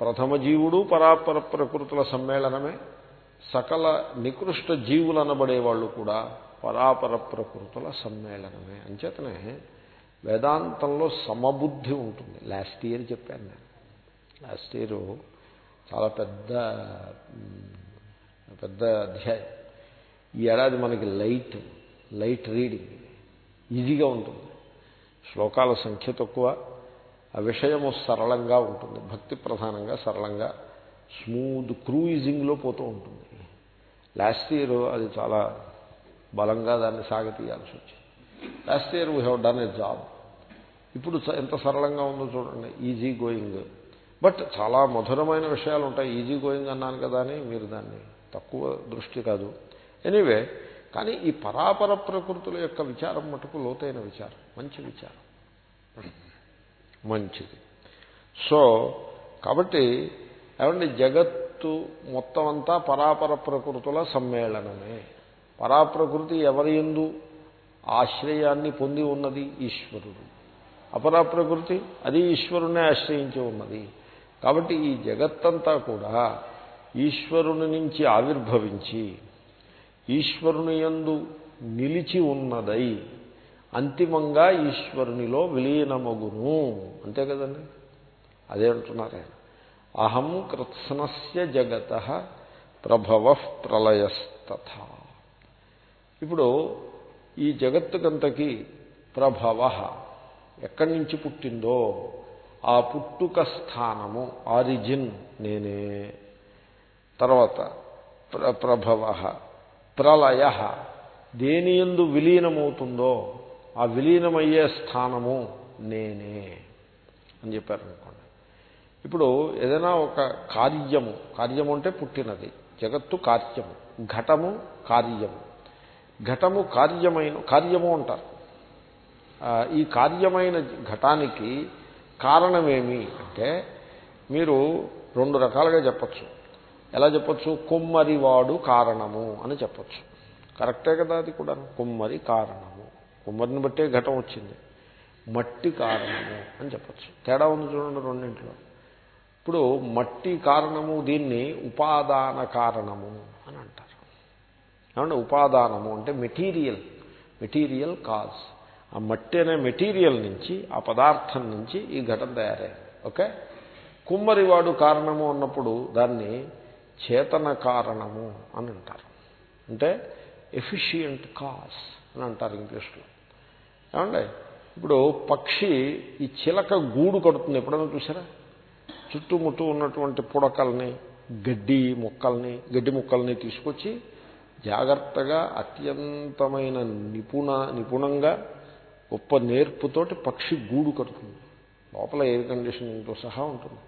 ప్రథమ జీవుడు పరాపర ప్రకృతుల సమ్మేళనమే. సకల నికృష్ట జీవులు అనబడే వాళ్ళు కూడా పరాపర ప్రకృతుల సమ్మేళనమే. అంచేతనే వేదాంతంలో సమబుద్ధి ఉంటుంది. లాస్ట్ ఇయర్ చెప్పాను నేను. లాస్ట్ చాలా పెద్ద పెద్ద అధ్యాయం. ఈ ఏడాది మనకి లైట్ లైట్ రీడింగ్ ఈజీగా ఉంటుంది. శ్లోకాల సంఖ్య తక్కువ ఆ విషయము సరళంగా ఉంటుంది. భక్తి ప్రధానంగా సరళంగా స్మూత్ క్రూయిజింగ్లో పోతూ ఉంటుంది. లాస్ట్ ఇయర్ అది చాలా బలంగా దాన్ని సాగతీయాల్సి వచ్చింది. Last year we have done a job ఇప్పుడు ఎంత సరళంగా ఉందో చూడండి. Easy going. బట్ చాలా మధురమైన విషయాలు ఉంటాయి. ఈజీ గోయింగ్ అన్నాను కదా అని మీరు దాన్ని తక్కువ దృష్టి కాదు. ఎనీవే కానీ ఈ పరాపర ప్రకృతుల యొక్క విచారం మటుకు లోతైన విచారం. మంచి విచారం. మంచిది. సో కాబట్టి ఏమంటే జగత్తు మొత్తం అంతా పరాపర ప్రకృతుల సమ్మేళనమే. పరాప్రకృతి ఎవరి ఎందు ఆశ్రయాన్ని పొంది ఉన్నది ఈశ్వరుడు. అపరాప్రకృతి అది ఈశ్వరునే ఆశ్రయించి ఉన్నది. కాబట్టి ఈ జగత్తంతా కూడా ఈశ్వరుని నుంచి ఆవిర్భవించి ఈశ్వరుని యందు నిలిచి ఉన్నదై అంతిమంగా ఈశ్వరునిలో విలీనమగును. అంతే కదండి? అదే అంటున్నారే అహం కృత్స్నస్య జగత ప్రభవ ప్రళయస్తథ. ఇప్పుడు ఈ జగత్తుకంతకీ ప్రభవ ఎక్కడి నుంచి పుట్టిందో ఆ పుట్టుక స్థానము ఆరిజిన్ నేనే. తర్వాత ప్రభవ ప్రళయ. దేని ఎందు విలీనమవుతుందో ఆ విలీనమయ్యే స్థానము నేనే అని చెప్పారనుకోండి. ఇప్పుడు ఏదైనా ఒక కార్యము కార్యము అంటే పుట్టినది. జగత్తు కార్యము ఘటము కార్యము. ఘటము కార్యమైన కార్యము అంటారు. ఈ కార్యమైన ఘటానికి కారణమేమి అంటే మీరు రెండు రకాలుగా చెప్పచ్చు. ఎలా చెప్పచ్చు? కుమ్మరివాడు కారణము అని చెప్పచ్చు. కరెక్టే కదా అది కూడా కుమ్మరి కారణము. కుమ్మరిని బట్టే ఘటం వచ్చింది. మట్టి కారణము అని చెప్పచ్చు. తేడా ఉంది చూడండి రెండింటిలో. ఇప్పుడు మట్టి కారణము దీన్ని ఉపాదాన కారణము అని అంటారు. ఏమంటే ఉపాదానము అంటే మెటీరియల్. Material cause. ఆ మట్టి అనే మెటీరియల్ నుంచి ఆ పదార్థం నుంచి ఈ ఘటన తయారైంది ఓకే? కుమ్మరివాడు కారణము అన్నప్పుడు దాన్ని చేతన కారణము అని అంటారు. అంటే ఎఫిషియంట్ కాజ్ అని అంటారు ఇంగ్లీష్లో. ఏమండి? ఇప్పుడు పక్షి ఈ చిలక గూడు కడుతుంది. ఎప్పుడైనా చూసారా చుట్టుముట్టు ఉన్నటువంటి పుడకల్ని గడ్డి మొక్కల్ని గడ్డి మొక్కల్ని తీసుకొచ్చి జాగ్రత్తగా అత్యంతమైన నిపుణ నిపుణంగా గొప్ప నేర్పుతోటి పక్షి గూడు కడుతుంది. లోపల ఎయిర్ కండిషనింగ్తో సహా ఉంటుంది.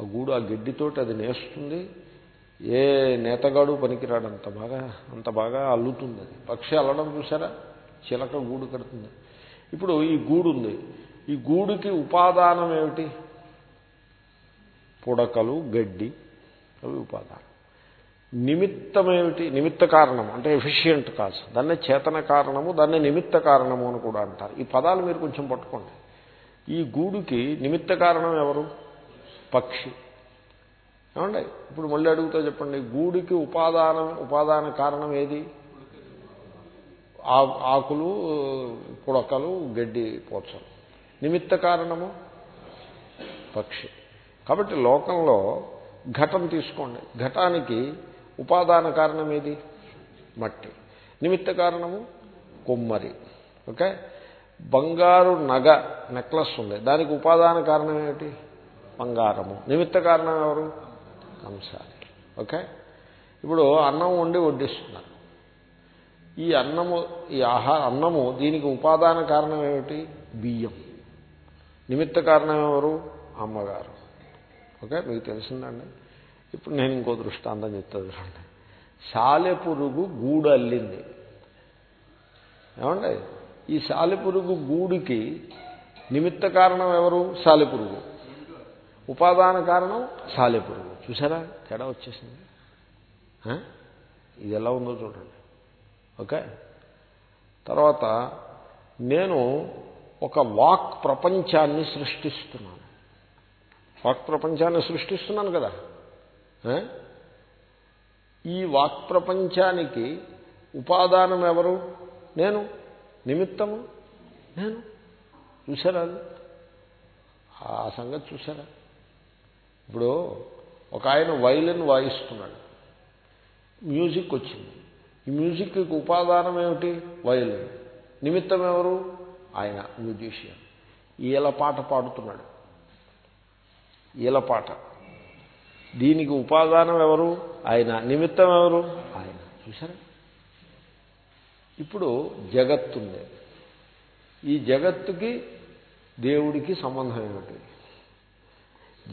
ఆ గూడు ఆ గడ్డితోటి అది నేస్తుంది. ఏ నేతగాడు పనికిరాడు. అంత బాగా అంత బాగా అల్లుతుంది అది. పక్షి అల్లడం చూసారా చిలక గూడు కడుతుంది. ఇప్పుడు ఈ గూడు ఉంది. ఈ గూడుకి ఉపాదానం ఏమిటి? పుడకలు గడ్డి అవి ఉపాదానం. నిమిత్త కారణం అంటే ఎఫిషియంట్ కాజ్ దాన్నే చేతన కారణము దాన్నే నిమిత్త కారణము అని కూడా అంటారు. ఈ పదాలు మీరు కొంచెం పట్టుకోండి. ఈ గూడుకి నిమిత్త కారణం ఎవరు? పక్షి. ఏమండి? ఇప్పుడు మళ్ళీ అడుగుతా చెప్పండి. గూడికి ఉపాదానం ఉపాదాన కారణం ఏది? ఆకులు పుడకలు గడ్డి పోచలు. నిమిత్త కారణము? పక్షి. కాబట్టి లోకంలో ఘటం తీసుకోండి. ఘటానికి ఉపాదాన కారణం ఏది? మట్టి. నిమిత్త కారణము కొమ్మరి. ఓకే? బంగారు నగ నెక్లెస్ ఉంది. దానికి ఉపాదాన కారణం ఏమిటి? బంగారము. నిమిత్త కారణం ఎవరు? కంసాలి ఓకే? ఇప్పుడు అన్నం వండి వడ్డిస్తున్నారు. ఈ అన్నము ఈ ఆహార అన్నము దీనికి ఉపాదాన కారణం ఏమిటి? బియ్యం. నిమిత్త కారణం ఎవరు? అమ్మగారు. ఓకే? మీకు తెలిసిందండి? ఇప్పుడు నేను ఇంకో దృష్టాంతం చెప్తా చూడండి. సాలెపురుగు గూడు అల్లింది. ఏమండి? ఈ సాలెపురుగు గూడికి నిమిత్త కారణం ఎవరు? సాలెపురుగు ఉపాదాన కారణం సాలెపురుగు చూసారా? తేడా వచ్చేసింది. ఇది ఎలా ఉందో చూడండి. ఓకే? తర్వాత నేను ఒక వాక్ ప్రపంచాన్ని సృష్టిస్తున్నాను. వాక్ ప్రపంచాన్ని సృష్టిస్తున్నాను కదా? ఈ వాక్ ప్రపంచానికి ఉపాదానం ఎవరు? నేను. నిమిత్తము. నేను. చూసారా అది ఆ సంగతి చూసారా ఇప్పుడు ఒక ఆయన వైలిన్ వాయిస్తున్నాడు. మ్యూజిక్ వచ్చింది. ఈ మ్యూజిక్కి ఉపాదానం ఏమిటి? వైలిన్. నిమిత్తం ఎవరు? ఆయన మ్యూజిషియన్. ఈల పాట పాడుతున్నాడు. ఈల పాట. దీనికి ఉపాదానం ఎవరు? ఆయన. నిమిత్తం ఎవరు? ఆయన. చూసారా ఇప్పుడు జగత్తుంది ఈ జగత్తుకి దేవుడికి సంబంధం ఏమిటి?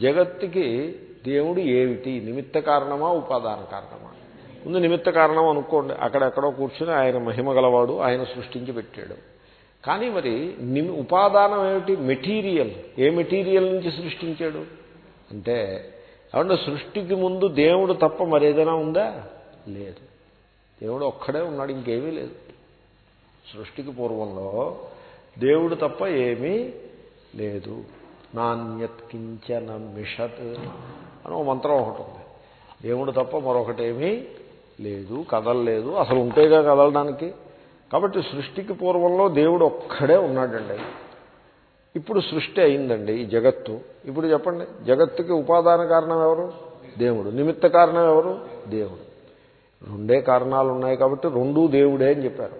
జగత్తుకి దేవుడు ఏమిటి? నిమిత్త కారణమా ఉపాదాన కారణమా? ముందు నిమిత్త కారణం అనుకోండి. అక్కడెక్కడో కూర్చుని ఆయన మహిమ గలవాడు ఆయన సృష్టించి పెట్టాడు. కానీ మరి ఉపాదానం ఏమిటి? మెటీరియల్. ఏ మెటీరియల్ నుంచి సృష్టించాడు? అంటే ఏమంటే సృష్టికి ముందు దేవుడు తప్ప మరేదైనా ఉందా? లేదు. దేవుడు ఒక్కడే ఉన్నాడు ఇంకేమీ లేదు. సృష్టికి పూర్వంలో దేవుడు తప్ప ఏమీ లేదు. నాణ్యత్ కించన మిషత్ అని ఒక మంత్రం ఒకటి ఉంది. దేవుడు తప్ప మరొకటేమీ లేదు కదలలేదు అసలు ఉంటేగా కదలడానికి కాబట్టి సృష్టికి పూర్వంలో దేవుడు ఒక్కడే ఉన్నాడండి. ఇప్పుడు సృష్టి అయిందండి ఈ జగత్తు. ఇప్పుడు చెప్పండి జగత్తుకి ఉపాదాన కారణం ఎవరు? దేవుడు. నిమిత్త కారణం ఎవరు? దేవుడు. రెండే కారణాలు ఉన్నాయి కాబట్టి రెండూ దేవుడే అని చెప్పారు.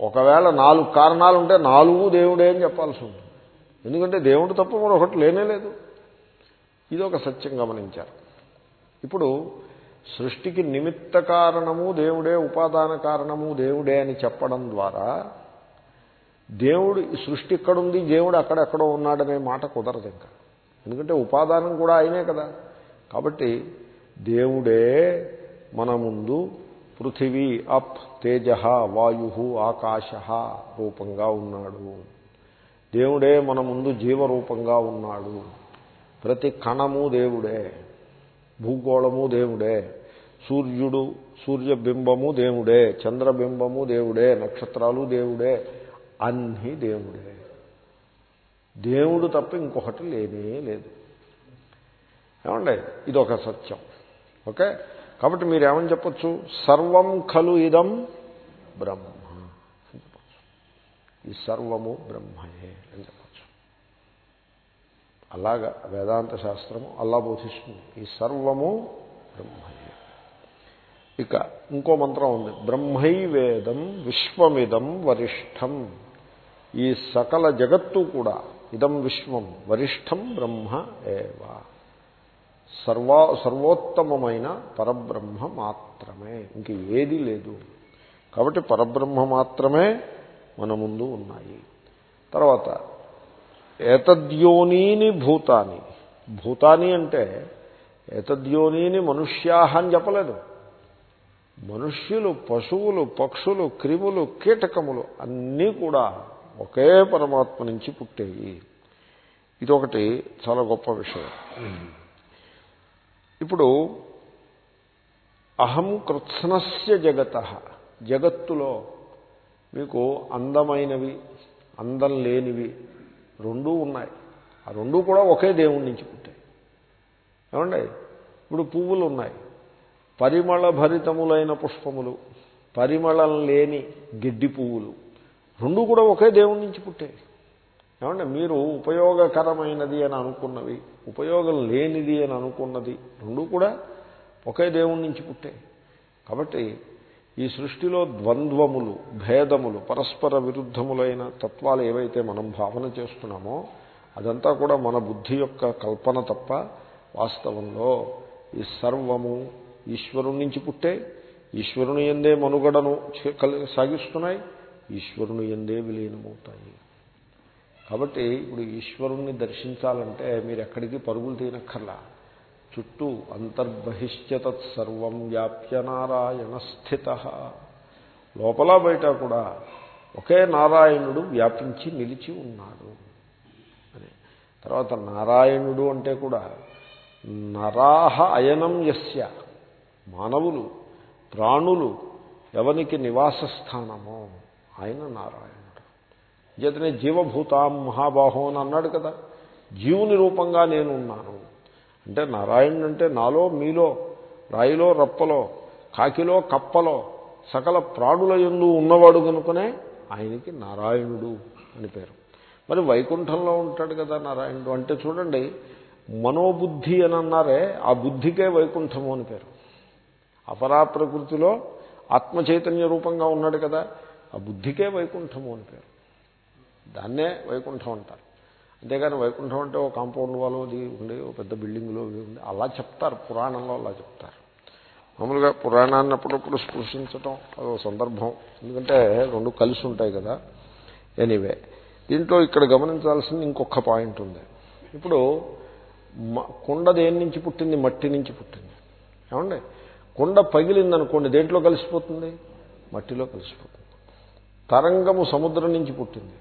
ఒకవేళ నాలుగు కారణాలు ఉంటే నాలుగు దేవుడే అని చెప్పాల్సి ఉంటుంది ఎందుకంటే దేవుడు తప్ప మరొకటి లేనే లేదు. ఇది ఒక సత్యం గమనించారు. ఇప్పుడు సృష్టికి నిమిత్త కారణము దేవుడే ఉపాదాన కారణము దేవుడే అని చెప్పడం ద్వారా దేవుడు సృష్టి ఇక్కడుంది దేవుడు అక్కడెక్కడో ఉన్నాడనే మాట కుదరదు ఇంకా. ఎందుకంటే ఉపాదానం కూడా ఆయనే కదా. కాబట్టి దేవుడే మన ముందు పృథివీ అప్ తేజ వాయు ఆకాశ రూపంగా ఉన్నాడు. దేవుడే మన ముందు జీవరూపంగా ఉన్నాడు. ప్రతి కణము దేవుడే. భూగోళము దేవుడే. సూర్యుడు సూర్యబింబము దేవుడే. చంద్రబింబము దేవుడే. నక్షత్రాలు దేవుడే. అన్నీ దేవుడే. దేవుడు తప్ప ఇంకొకటి లేనే లేదు. ఏమండి? ఇది ఒక సత్యం. ఓకే? కాబట్టి మీరు ఏమని చెప్పచ్చు? సర్వం ఖలు ఇదం బ్రహ్మ. అని చెప్పచ్చు ఈ సర్వము బ్రహ్మయే అని చెప్పచ్చు. అలాగా వేదాంత శాస్త్రము అలా బోధిస్తుంది. ఈ సర్వము బ్రహ్మయే. ఇక ఇంకో మంత్రం ఉంది. బ్రహ్మైవేదం విశ్వమిదం వరిష్టం. ఈ సకల జగత్తు కూడా ఇదం విశ్వం వరిష్టం బ్రహ్మ ఏవా. సర్వా సర్వోత్తమమైన పరబ్రహ్మ మాత్రమే. ఇంక ఏది లేదు. కాబట్టి పరబ్రహ్మ మాత్రమే మన ముందు ఉన్నాయి. తర్వాత ఏతద్యోనీని భూతాని. భూతాని అంటే ఏతద్యోనీని మనుష్యాహ అని చెప్పలేదు. మనుష్యులు పశువులు పక్షులు క్రిములు కీటకములు అన్నీ కూడా ఒకే పరమాత్మ నుంచి పుట్టేవి ఇదొకటి చాలా గొప్ప విషయం. ఇప్పుడు అహం కృత్స్నస్య జగత జగత్తులో మీకు అందమైనవి అందం లేనివి రెండూ ఉన్నాయి. ఆ రెండూ కూడా ఒకే దేవుడి నుంచి పుట్టాయి. ఏమండి? ఇప్పుడు పువ్వులు ఉన్నాయి. పరిమళ భరితములైన పుష్పములు పరిమళం లేని గిడ్డి పువ్వులు. రెండు కూడా ఒకే దేవుడి నుంచి పుట్టాయి ఏమంటే మీరు ఉపయోగకరమైనది అని అనుకున్నవి ఉపయోగం లేనిది అని అనుకున్నది రెండు కూడా ఒకే దేవుడి నుంచి పుట్టాయి. కాబట్టి ఈ సృష్టిలో ద్వంద్వములు భేదములు పరస్పర విరుద్ధములైన తత్వాలు ఏవైతే మనం భావన చేస్తున్నామో అదంతా కూడా మన బుద్ధి యొక్క కల్పన తప్ప వాస్తవంలో ఈ సర్వము ఈశ్వరుని నుంచి పుట్టే ఈశ్వరుని ఎందే మనుగడను సాగిస్తున్నాయి. ఈశ్వరుని ఎందే విలీనమవుతాయి. కాబట్టి ఇప్పుడు ఈశ్వరుణ్ణి దర్శించాలంటే మీరు ఎక్కడికి పరుగులు తీయనక్కర్లా చుట్టూ అంతర్బహిష్ట తత్సర్వం వ్యాప్య నారాయణ స్థిత. లోపల బయట కూడా ఒకే నారాయణుడు వ్యాపించి నిలిచి ఉన్నాడు. అని తర్వాత నారాయణుడు అంటే కూడా నరాహ అయనం యస్య. మానవులు ప్రాణులు ఎవనికి నివాస స్థానమో ఆయన నారాయణుడు. చేతనే జీవభూతాం మహాబాహో అని అన్నాడు కదా. జీవుని రూపంగా నేను ఉన్నాను అంటే నారాయణుడు అంటే నాలో మీలో రాయిలో రప్పలో కాకిలో కప్పలో సకల ప్రాణుల ఎందు ఉన్నవాడు కనుకనే ఆయనకి నారాయణుడు అని పేరు. మరి వైకుంఠంలో ఉంటాడు కదా నారాయణుడు. అంటే చూడండి మనోబుద్ధి అని అన్నారే ఆ బుద్ధికే వైకుంఠము అని పేరు. అపరా ప్రకృతిలో ఆత్మ చైతన్య రూపంగా ఉన్నాడు కదా. ఆ బుద్ధికే వైకుంఠము అని పేరు. దాన్నే వైకుంఠం అంటారు. అంతేగాని వైకుంఠం అంటే ఒక కాంపౌండ్ వాళ్ళు అది ఉండి ఓ పెద్ద బిల్డింగ్లో ఉంది. అలా చెప్తారు పురాణంలో అలా చెప్తారు. మామూలుగా పురాణాన్ని అప్పుడప్పుడు స్పృశించటం అదో సందర్భం. ఎందుకంటే రెండు కలిసి ఉంటాయి కదా. ఎనీవే దీంట్లో ఇక్కడ గమనించాల్సింది ఇంకొక పాయింట్ ఉంది. ఇప్పుడు కుండ దేని నుంచి పుట్టింది? మట్టి నుంచి పుట్టింది. ఏమండి? కుండ పగిలిందనుకోండి దేంట్లో కలిసిపోతుంది? మట్టిలో కలిసిపోతుంది. తరంగము సముద్రం నుంచి పుట్టింది.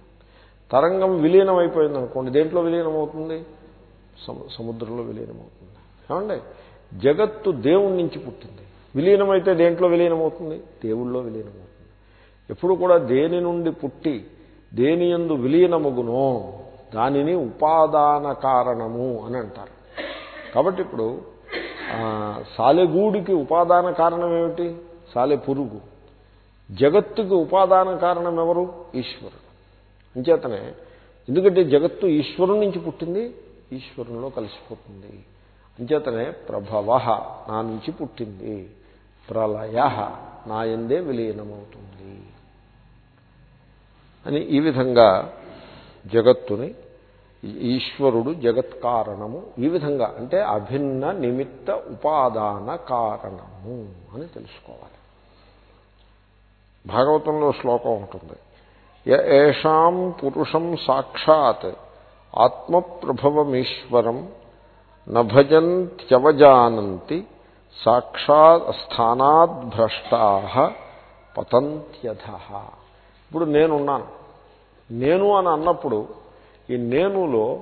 తరంగం విలీనం అయిపోయింది అనుకోండి దేంట్లో విలీనం అవుతుంది సముద్రంలో విలీనం అవుతుంది ఏమండి? జగత్తు దేవుడి నుంచి పుట్టింది. విలీనమైతే దేంట్లో విలీనమవుతుంది? విలీనం విలీనమవుతుంది. ఎప్పుడు కూడా దేని నుండి పుట్టి దేని ఎందు విలీనమగునో దానిని ఉపాదాన కారణము అని అంటారు. కాబట్టి ఇప్పుడు సాలెగూడికి ఉపాదాన కారణం ఏమిటి? సాలె పురుగు. జగత్తుకి ఉపాదాన కారణం ఎవరు? ఈశ్వరుడు. అంచేతనే ఎందుకంటే జగత్తు ఈశ్వరుడి నుంచి పుట్టింది ఈశ్వరునిలో కలిసిపోతుంది. అంచేతనే ప్రభవ నా నుంచి పుట్టింది ప్రళయ నా ఎందే విలీనమవుతుంది. అని ఈ విధంగా జగత్తుని ఈశ్వరుడు జగత్ కారణము ఈ విధంగా అంటే అభిన్న నిమిత్త ఉపాదాన కారణము అని తెలుసుకోవాలి. భాగవతంలో శ్లోకం ఉంటుంది. ఏషాం పురుషం సాక్షాత్ ఆత్మప్రభవమీశ్వరం నభజంత్యవజానంతి సాక్షాత్ స్థానాద్భ్రష్టా పతంత్యథ ఇప్పుడు నేనున్నాను. నేను అని అన్నప్పుడు ఈ నేనులో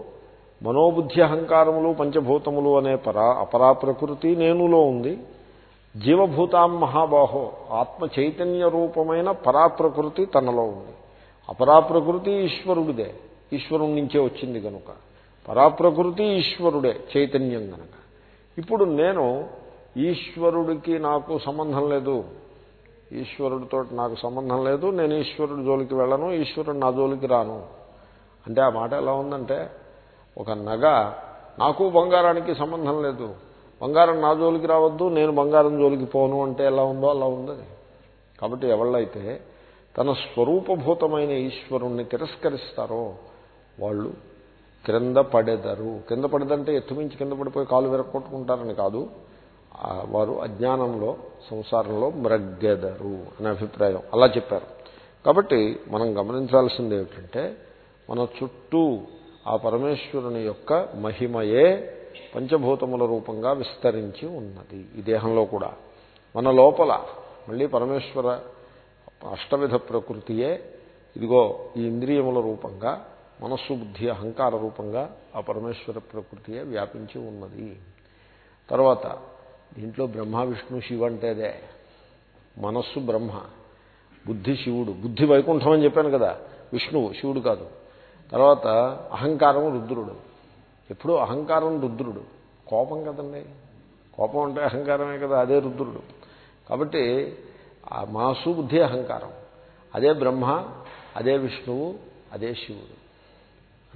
మనోబుద్ధి అహంకారములు పంచభూతములు అనే పరా అపరా ప్రకృతి నేనులో ఉంది. జీవభూతాం మహాబాహో ఆత్మ చైతన్య రూపమైన పరాప్రకృతి తనలో ఉంది. అపరాప్రకృతి ఈశ్వరుడిదే ఈశ్వరుడి నుంచే వచ్చింది కనుక పరాప్రకృతి ఈశ్వరుడే చైతన్యం కనుక ఇప్పుడు నేను ఈశ్వరుడికి నాకు సంబంధం లేదు. ఈశ్వరుడితో నాకు సంబంధం లేదు నేను ఈశ్వరుడి జోలికి వెళ్ళను ఈశ్వరుడు నా జోలికి రాను. అంటే ఆ మాట ఎలా ఉందంటే ఒక నగ నాకు బంగారానికి సంబంధం లేదు. బంగారం నా జోలికి రావద్దు నేను బంగారం జోలికి పోను అంటే ఎలా ఉందో అలా ఉంది. కాబట్టి ఎవళ్ళైతే తన స్వరూపభూతమైన ఈశ్వరుణ్ణి తిరస్కరిస్తారో వాళ్ళు క్రింద పడెదరు. కింద పడదంటే ఎత్తుమించి కింద పడిపోయి కాలు విరక్కొట్టుకుంటారని కాదు. వారు అజ్ఞానంలో సంసారంలో మ్రగ్గెదరు అనే అభిప్రాయం. అలా చెప్పారు. కాబట్టి మనం గమనించాల్సింది ఏమిటంటే మన చుట్టూ ఆ పరమేశ్వరుని యొక్క మహిమయే పంచభూతముల రూపంగా విస్తరించి ఉన్నది ఈ దేహంలో కూడా. మన లోపల మళ్ళీ పరమేశ్వర అష్టవిధ ప్రకృతియే ఇదిగో ఈ ఇంద్రియముల రూపంగా మనస్సు బుద్ధి అహంకార రూపంగా ఆ పరమేశ్వర ప్రకృతియే వ్యాపించి ఉన్నది. తర్వాత దీంట్లో బ్రహ్మ విష్ణు శివ అంటేదే. మనస్సు బ్రహ్మ బుద్ధి శివుడు. బుద్ధి వైకుంఠం అని చెప్పాను కదా విష్ణువు శివుడు కాదు. తర్వాత అహంకారం రుద్రుడు. ఎప్పుడూ అహంకారం రుద్రుడు. కోపం కదండి. కోపం అంటే అహంకారమే కదా అదే రుద్రుడు. కాబట్టి ఆ బుద్ధి అహంకారం. అదే బ్రహ్మ అదే విష్ణువు అదే శివుడు.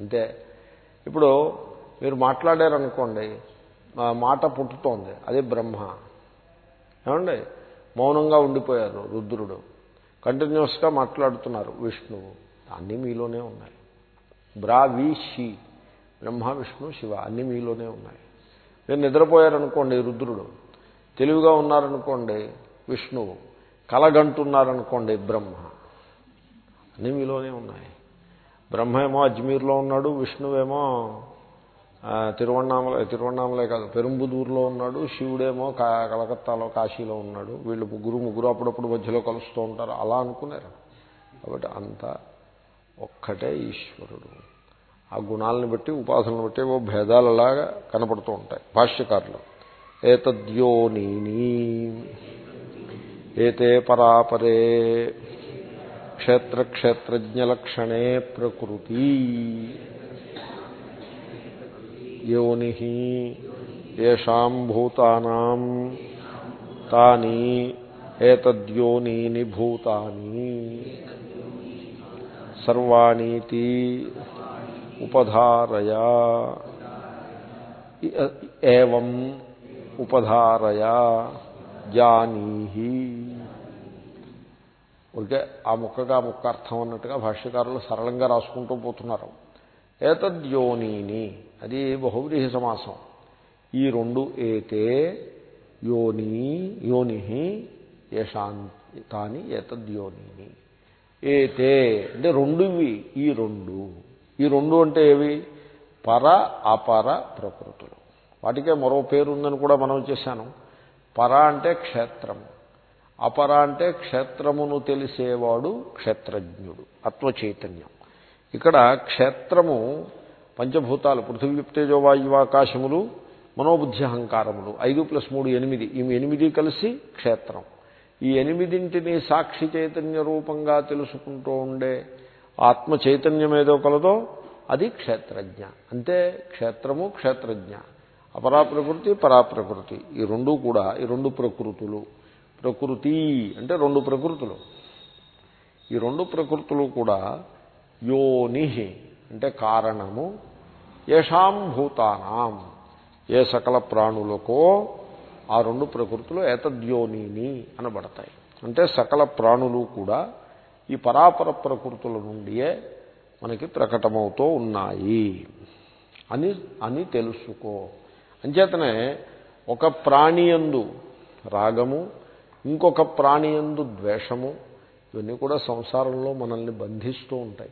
అంతే ఇప్పుడు మీరు మాట్లాడారనుకోండి మాట పుట్టుతోంది అదే బ్రహ్మ. ఏమండి? మౌనంగా ఉండిపోయారు రుద్రుడు. కంటిన్యూస్గా మాట్లాడుతున్నారు విష్ణువు. అన్నీ మీలోనే ఉన్నాయి. బ్రా వి బ్రహ్మ విష్ణు శివ అన్ని మీలోనే ఉన్నాయి. మీరు నిద్రపోయారనుకోండి రుద్రుడు తెలివిగా ఉన్నారనుకోండి విష్ణువు కలగంటున్నారనుకోండి బ్రహ్మ అన్ని మీలోనే ఉన్నాయి. బ్రహ్మ ఏమో అజ్మీర్లో ఉన్నాడు విష్ణువేమో తిరువణామల తిరువణామలే కాదు పెరుంబుదూరులో ఉన్నాడు శివుడేమో కలకత్తాలో కాశీలో ఉన్నాడు వీళ్ళు ముగ్గురు ముగ్గురు అప్పుడప్పుడు మధ్యలో కలుస్తూ ఉంటారు అలా అనుకున్నారు. కాబట్టి అంతా ఒక్కటే ఈశ్వరుడు. ఆ గుణాలను బట్టి ఉపాసనను బట్టి ఓ భేదాలలాగా కనపడుతూ ఉంటాయి భాష్యకారులు. ఏతద్యోనీని ఏతే పరాపరే. క్షేత్రక్షేత్రజ్ఞలక్షణే ప్రకృతి. యోని ఏషాం భూతానాం. తాని ఏతద్యోనీని భూతాని. సర్వాణీతి ఉపధారయా. ఏవం ఉపధారయా జానీహి. ఓకే ఆ ముక్కగా ముక్క అర్థం అన్నట్టుగా భాష్యకారులు సరళంగా రాసుకుంటూ పోతున్నారు. ఏతద్యోనీని అది బహువ్రీహి సమాసం. ఈ రెండు ఏతే యోని యోని యశాంతాని ఏతద్యోనీని. ఏతే అంటే రెండువి ఈ రెండు. ఈ రెండు అంటే ఏవి? పర అపర ప్రకృతులు. వాటికే మరో పేరు ఉందని కూడా మనం చేశాను. పర అంటే క్షేత్రము. అపర అంటే క్షేత్రమును తెలిసేవాడు క్షేత్రజ్ఞుడు అత్వచైతన్యం. ఇక్కడ క్షేత్రము పంచభూతాలు పృథివీప్తేజో వాయువాకాశములు మనోబుద్ధి అహంకారములు ఐదు ప్లస్ మూడు ఎనిమిది. ఈ ఎనిమిది కలిసి క్షేత్రం. ఈ ఎనిమిదింటిని సాక్షి చైతన్య రూపంగా తెలుసుకుంటూ ఉండే ఆత్మ చైతన్యం ఏదో కలదో అది క్షేత్రజ్ఞ. అంతే క్షేత్రము క్షేత్రజ్ఞ. అపరాప్రకృతి పరాప్రకృతి. ఈ రెండు కూడా ఈ రెండు ప్రకృతులు. ప్రకృతి అంటే రెండు ప్రకృతులు. ఈ రెండు ప్రకృతులు కూడా యోని అంటే కారణము ఏషాం భూతానాం. ఏ సకల ప్రాణులకో ఆ రెండు ప్రకృతులు ఏతద్యోనిని అనబడతాయి. అంటే సకల ప్రాణులు కూడా ఈ పరాపర ప్రకృతుల నుండియే మనకి ప్రకటమవుతూ ఉన్నాయి. అని అని తెలుసుకో. అంచేతనే ఒక ప్రాణియందు రాగము ఇంకొక ప్రాణియందు ద్వేషము ఇవన్నీ కూడా సంసారంలో మనల్ని బంధిస్తూ ఉంటాయి.